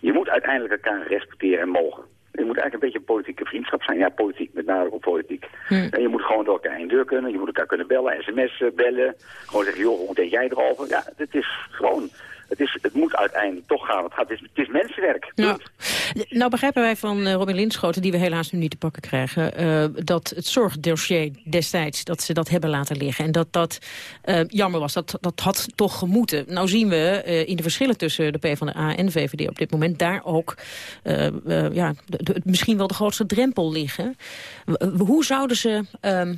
Je moet uiteindelijk elkaar respecteren en mogen. Je moet eigenlijk een beetje een politieke vriendschap zijn. Ja, politiek, met name op politiek. Hm. En je moet gewoon door elkaar heen deur kunnen. Je moet elkaar kunnen bellen, sms bellen. Gewoon zeggen, joh, hoe denk jij erover? Ja, het is gewoon... Het, is, het moet uiteindelijk toch gaan. Het, gaat, het, is, het is mensenwerk. Ja. Nou begrijpen wij van uh, Robin Linschoten, die we helaas nu niet te pakken krijgen... Uh, dat het zorgdossier destijds, dat ze dat hebben laten liggen. En dat dat uh, jammer was. Dat, dat had toch gemoeten. Nou zien we in de verschillen tussen de PvdA en de VVD op dit moment... daar ook ja, de, de, misschien wel de grootste drempel liggen. hoe zouden ze ehm,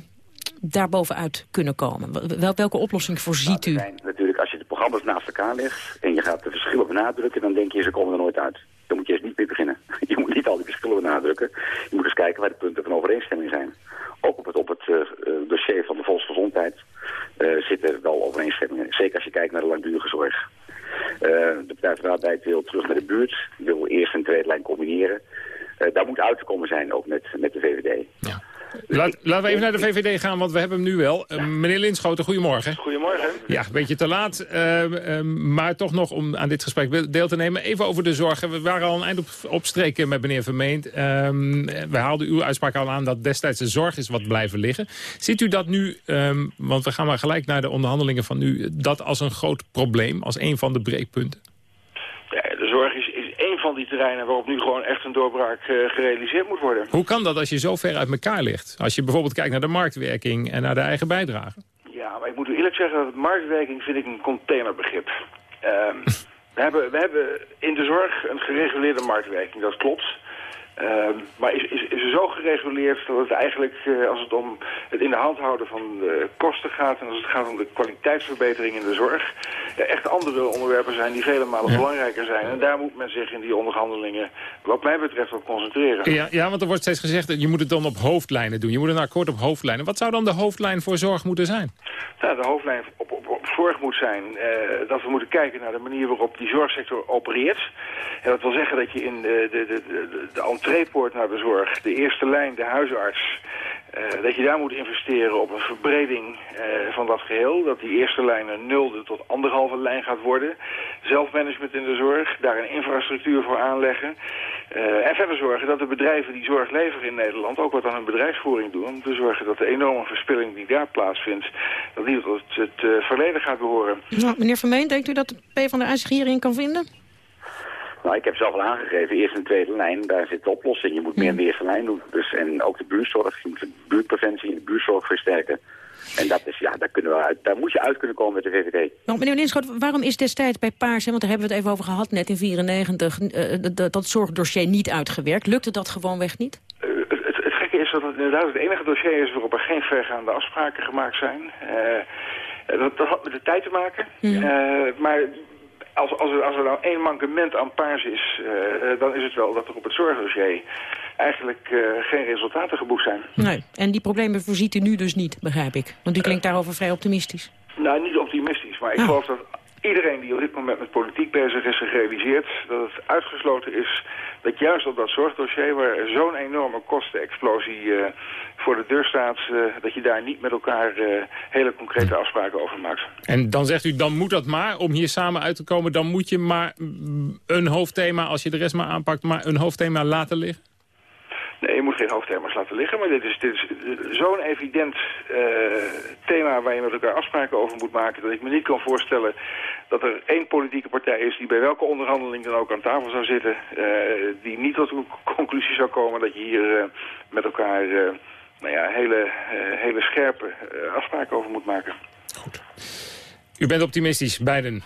daarbovenuit kunnen komen? Wel, welke oplossing voorziet nou, u? Natuurlijk, als je programma's naast elkaar legt en je gaat de verschillen benadrukken, dan denk je ze komen er nooit uit. Dan moet je eens niet mee beginnen. Je moet niet al die verschillen benadrukken. Je moet eens kijken waar de punten van overeenstemming zijn. Ook op het, op het uh, dossier van de volksgezondheid uh, zitten wel overeenstemmingen. Zeker als je kijkt naar de langdurige zorg. De Partij van de Arbeid wil terug naar de buurt. Wil eerst en tweede lijn combineren. daar moet uit te komen zijn, ook met, met de VVD. Ja. Laat, laten we even naar de VVD gaan, want we hebben hem nu wel. Uh, meneer Linschoten, goedemorgen. Goedemorgen. Ja, een beetje te laat, uh, uh, maar toch nog om aan dit gesprek deel te nemen. Even over de zorg. We waren al een eind op, op streken met meneer Vermeend. we haalden uw uitspraak al aan dat destijds de zorg is wat blijven liggen. Ziet u dat nu, um, want we gaan maar gelijk naar de onderhandelingen van u... dat als een groot probleem, als een van de breekpunten? Ja, de zorg is een van die terreinen waarop nu gewoon echt een doorbraak uh, gerealiseerd moet worden. Hoe kan dat als je zo ver uit elkaar ligt? Als je bijvoorbeeld kijkt naar de marktwerking en naar de eigen bijdrage. Ja, maar ik moet u eerlijk zeggen dat marktwerking vind ik een containerbegrip. Um, we, hebben, we hebben in de zorg een gereguleerde marktwerking, dat klopt. Uh, maar is, is, is er zo gereguleerd dat het eigenlijk, uh, als het om het in de hand houden van de kosten gaat... en als het gaat om de kwaliteitsverbetering in de zorg... Uh, echt andere onderwerpen zijn die vele malen ja. belangrijker zijn. En daar moet men zich in die onderhandelingen, wat mij betreft, op concentreren. Ja, ja, want er wordt steeds gezegd dat je moet het dan op hoofdlijnen doen. Je moet een akkoord op hoofdlijnen. Wat zou dan de hoofdlijn voor zorg moeten zijn? Nou, de hoofdlijn op, op zorg moet zijn dat we moeten kijken naar de manier waarop die zorgsector opereert. En dat wil zeggen dat je in de, de, de, de, entreepoort naar de zorg, de eerste lijn, de huisarts... Eh, dat je daar moet investeren op een verbreding eh, van dat geheel. Dat die eerste lijn een nulde tot anderhalve lijn gaat worden. Zelfmanagement in de zorg, daar een infrastructuur voor aanleggen. Eh, en verder zorgen dat de bedrijven die zorg leveren in Nederland ook wat aan hun bedrijfsvoering doen. Om te zorgen dat de enorme verspilling die daar plaatsvindt, dat die tot het uh, verleden gaat behoren. Nou, meneer Vermeen, denkt u dat de PvdA zich hierin kan vinden? Nou, ik heb zelf al aangegeven, eerst en tweede lijn, daar zit de oplossing. Je moet meer in de eerste lijn doen. Dus, en ook de buurtzorg, je moet de buurtpreventie en de buurtzorg versterken. En dat is, ja, daar, kunnen we uit, daar moet je uit kunnen komen met de VVD. Nou, meneer Linschoot, waarom is destijds bij Paars, want daar hebben we het even over gehad net in 94, uh, dat, dat zorgdossier niet uitgewerkt? Lukte dat gewoonweg niet? Uh, het, het, gekke is dat het inderdaad het enige dossier is waarop er geen vergaande afspraken gemaakt zijn. Uh, dat, dat, had met de tijd te maken. Mm. maar als, als, er, als er nou één mankement aan paars is, uh, dan is het wel dat er op het zorgdossier eigenlijk uh, geen resultaten geboekt zijn. Nee, en die problemen voorziet u nu dus niet, begrijp ik. Want u klinkt daarover vrij optimistisch. Nou, niet optimistisch, maar ik ah. geloof dat iedereen die op dit moment met politiek bezig is gerealiseerd dat het uitgesloten is dat juist op dat zorgdossier waar zo'n enorme kostenexplosie uh, voor de deur staat, uh, dat je daar niet met elkaar uh, hele concrete afspraken over maakt. En dan zegt u, dan moet dat maar, om hier samen uit te komen, dan moet je maar een hoofdthema, als je de rest maar aanpakt, maar een hoofdthema laten liggen? Nee, je moet geen hoofdthema's laten liggen, maar dit is, dit is zo'n evident uh, thema waar je met elkaar afspraken over moet maken... dat ik me niet kan voorstellen dat er één politieke partij is die bij welke onderhandeling dan ook aan tafel zou zitten... Uh, die niet tot een conclusie zou komen dat je hier uh, met elkaar nou ja, hele, hele scherpe afspraken over moet maken. Goed. U bent optimistisch, beiden.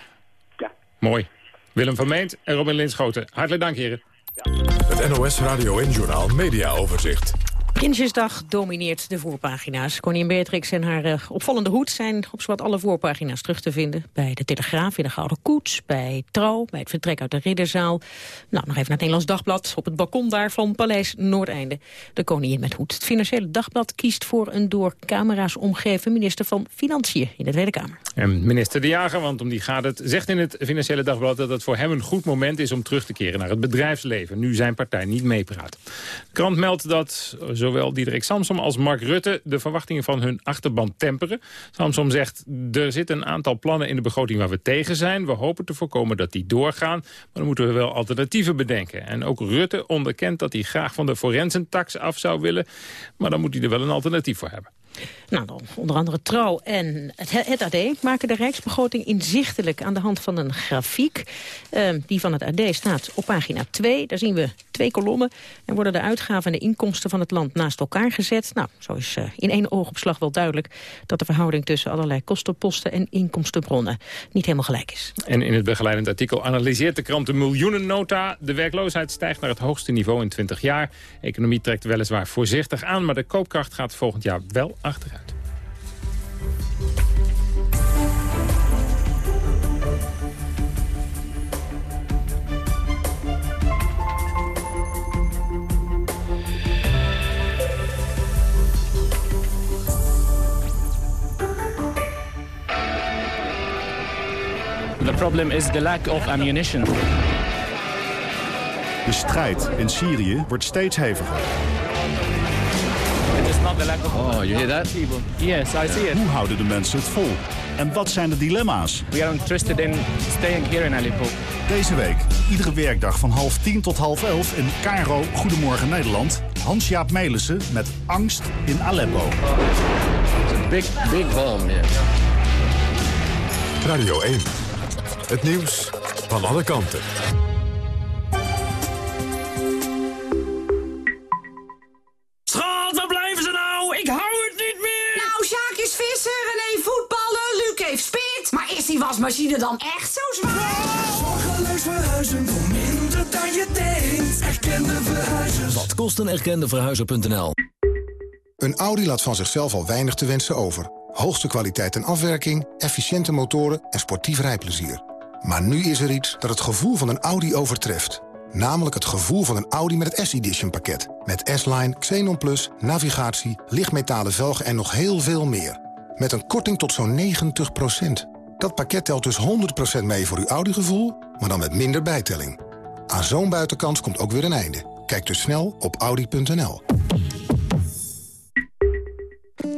Ja. Mooi. Willem van Meent en Robin Linschoten. Hartelijk dank, heren. NOS Radio en Journal Media Overzicht. Prinsjesdag domineert de voorpagina's. Koningin Beatrix en haar uh, opvallende hoed zijn op zowat alle voorpagina's terug te vinden. Bij de Telegraaf, in de Gouden Koets, bij Trouw, bij het vertrek uit de Ridderzaal. Nou, nog even naar het Nederlands Dagblad, op het balkon daar van Paleis Noordeinde. De koningin met hoed. Het Financiële Dagblad kiest voor een door camera's omgeven minister van Financiën in de Tweede Kamer. En minister De Jager, want om die gaat het, zegt in het Financiële Dagblad dat het voor hem een goed moment is om terug te keren naar het bedrijfsleven. Nu zijn partij niet meepraat. De krant meldt dat zowel Diederik Samsom als Mark Rutte de verwachtingen van hun achterban temperen. Samsom zegt, er zitten een aantal plannen in de begroting waar we tegen zijn. We hopen te voorkomen dat die doorgaan, maar dan moeten we wel alternatieven bedenken. En ook Rutte onderkent dat hij graag van de forensentax af zou willen, maar dan moet hij er wel een alternatief voor hebben. Nou, dan onder andere Trouw en het, AD maken de rijksbegroting inzichtelijk aan de hand van een grafiek. Uh, die van het AD staat op pagina 2. Daar zien we twee kolommen en worden de uitgaven en de inkomsten van het land naast elkaar gezet. Nou, zo is uh, in één oogopslag wel duidelijk dat de verhouding tussen allerlei kostenposten en inkomstenbronnen niet helemaal gelijk is. En in het begeleidend artikel analyseert de krant de miljoenennota. De werkloosheid stijgt naar het hoogste niveau in 20 jaar. economie trekt weliswaar voorzichtig aan, maar de koopkracht gaat volgend jaar wel achteruit. The problem is the lack of ammunition. De strijd in Syrië wordt steeds heviger. It is not the lack of Oh, you hear that? Yes, I see it. Hoe houden de mensen het vol? En wat zijn de dilemma's? We are interested in staying here in Aleppo. Deze week, iedere werkdag van half tien tot half elf in Cairo Goedemorgen Nederland. Hans-Jaap Melissen met Angst in Aleppo. It's a big, big bomb, yeah. Radio 1. Het nieuws van alle kanten. Wasmachine dan echt zo zwaar? Zorgeloos verhuizen voor minder dan je denkt. Erkende verhuizers. Wat kost een erkende verhuizer.nl? Een Audi laat van zichzelf al weinig te wensen over. Hoogste kwaliteit en afwerking, efficiënte motoren en sportief rijplezier. Maar nu is er iets dat het gevoel van een Audi overtreft. Namelijk het gevoel van een Audi met het S-Edition pakket. Met S-Line, Xenon Plus, navigatie, lichtmetalen velgen en nog heel veel meer. Met een korting tot zo'n 90 Dat pakket telt dus 100% mee voor uw Audi-gevoel, maar dan met minder bijtelling. Aan zo'n buitenkans komt ook weer een einde. Kijk dus snel op Audi.nl.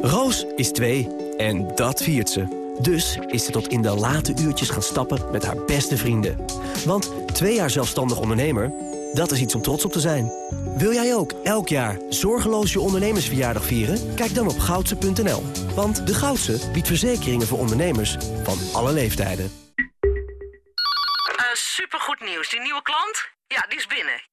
Roos is twee en dat viert ze. Dus is ze tot in de late uurtjes gaan stappen met haar beste vrienden. Want twee jaar zelfstandig ondernemer, dat is iets om trots op te zijn. Wil jij ook elk jaar zorgeloos je ondernemersverjaardag vieren? Kijk dan op goudse.nl. Want de Goudse biedt verzekeringen voor ondernemers van alle leeftijden. Uh, supergoed nieuws. Die nieuwe klant? Ja, die is binnen.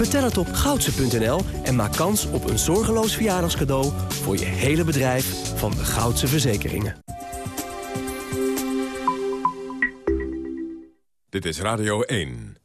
Vertel het op goudse.nl en maak kans op een zorgeloos verjaardagscadeau... voor je hele bedrijf van de Goudse Verzekeringen. Dit is Radio 1.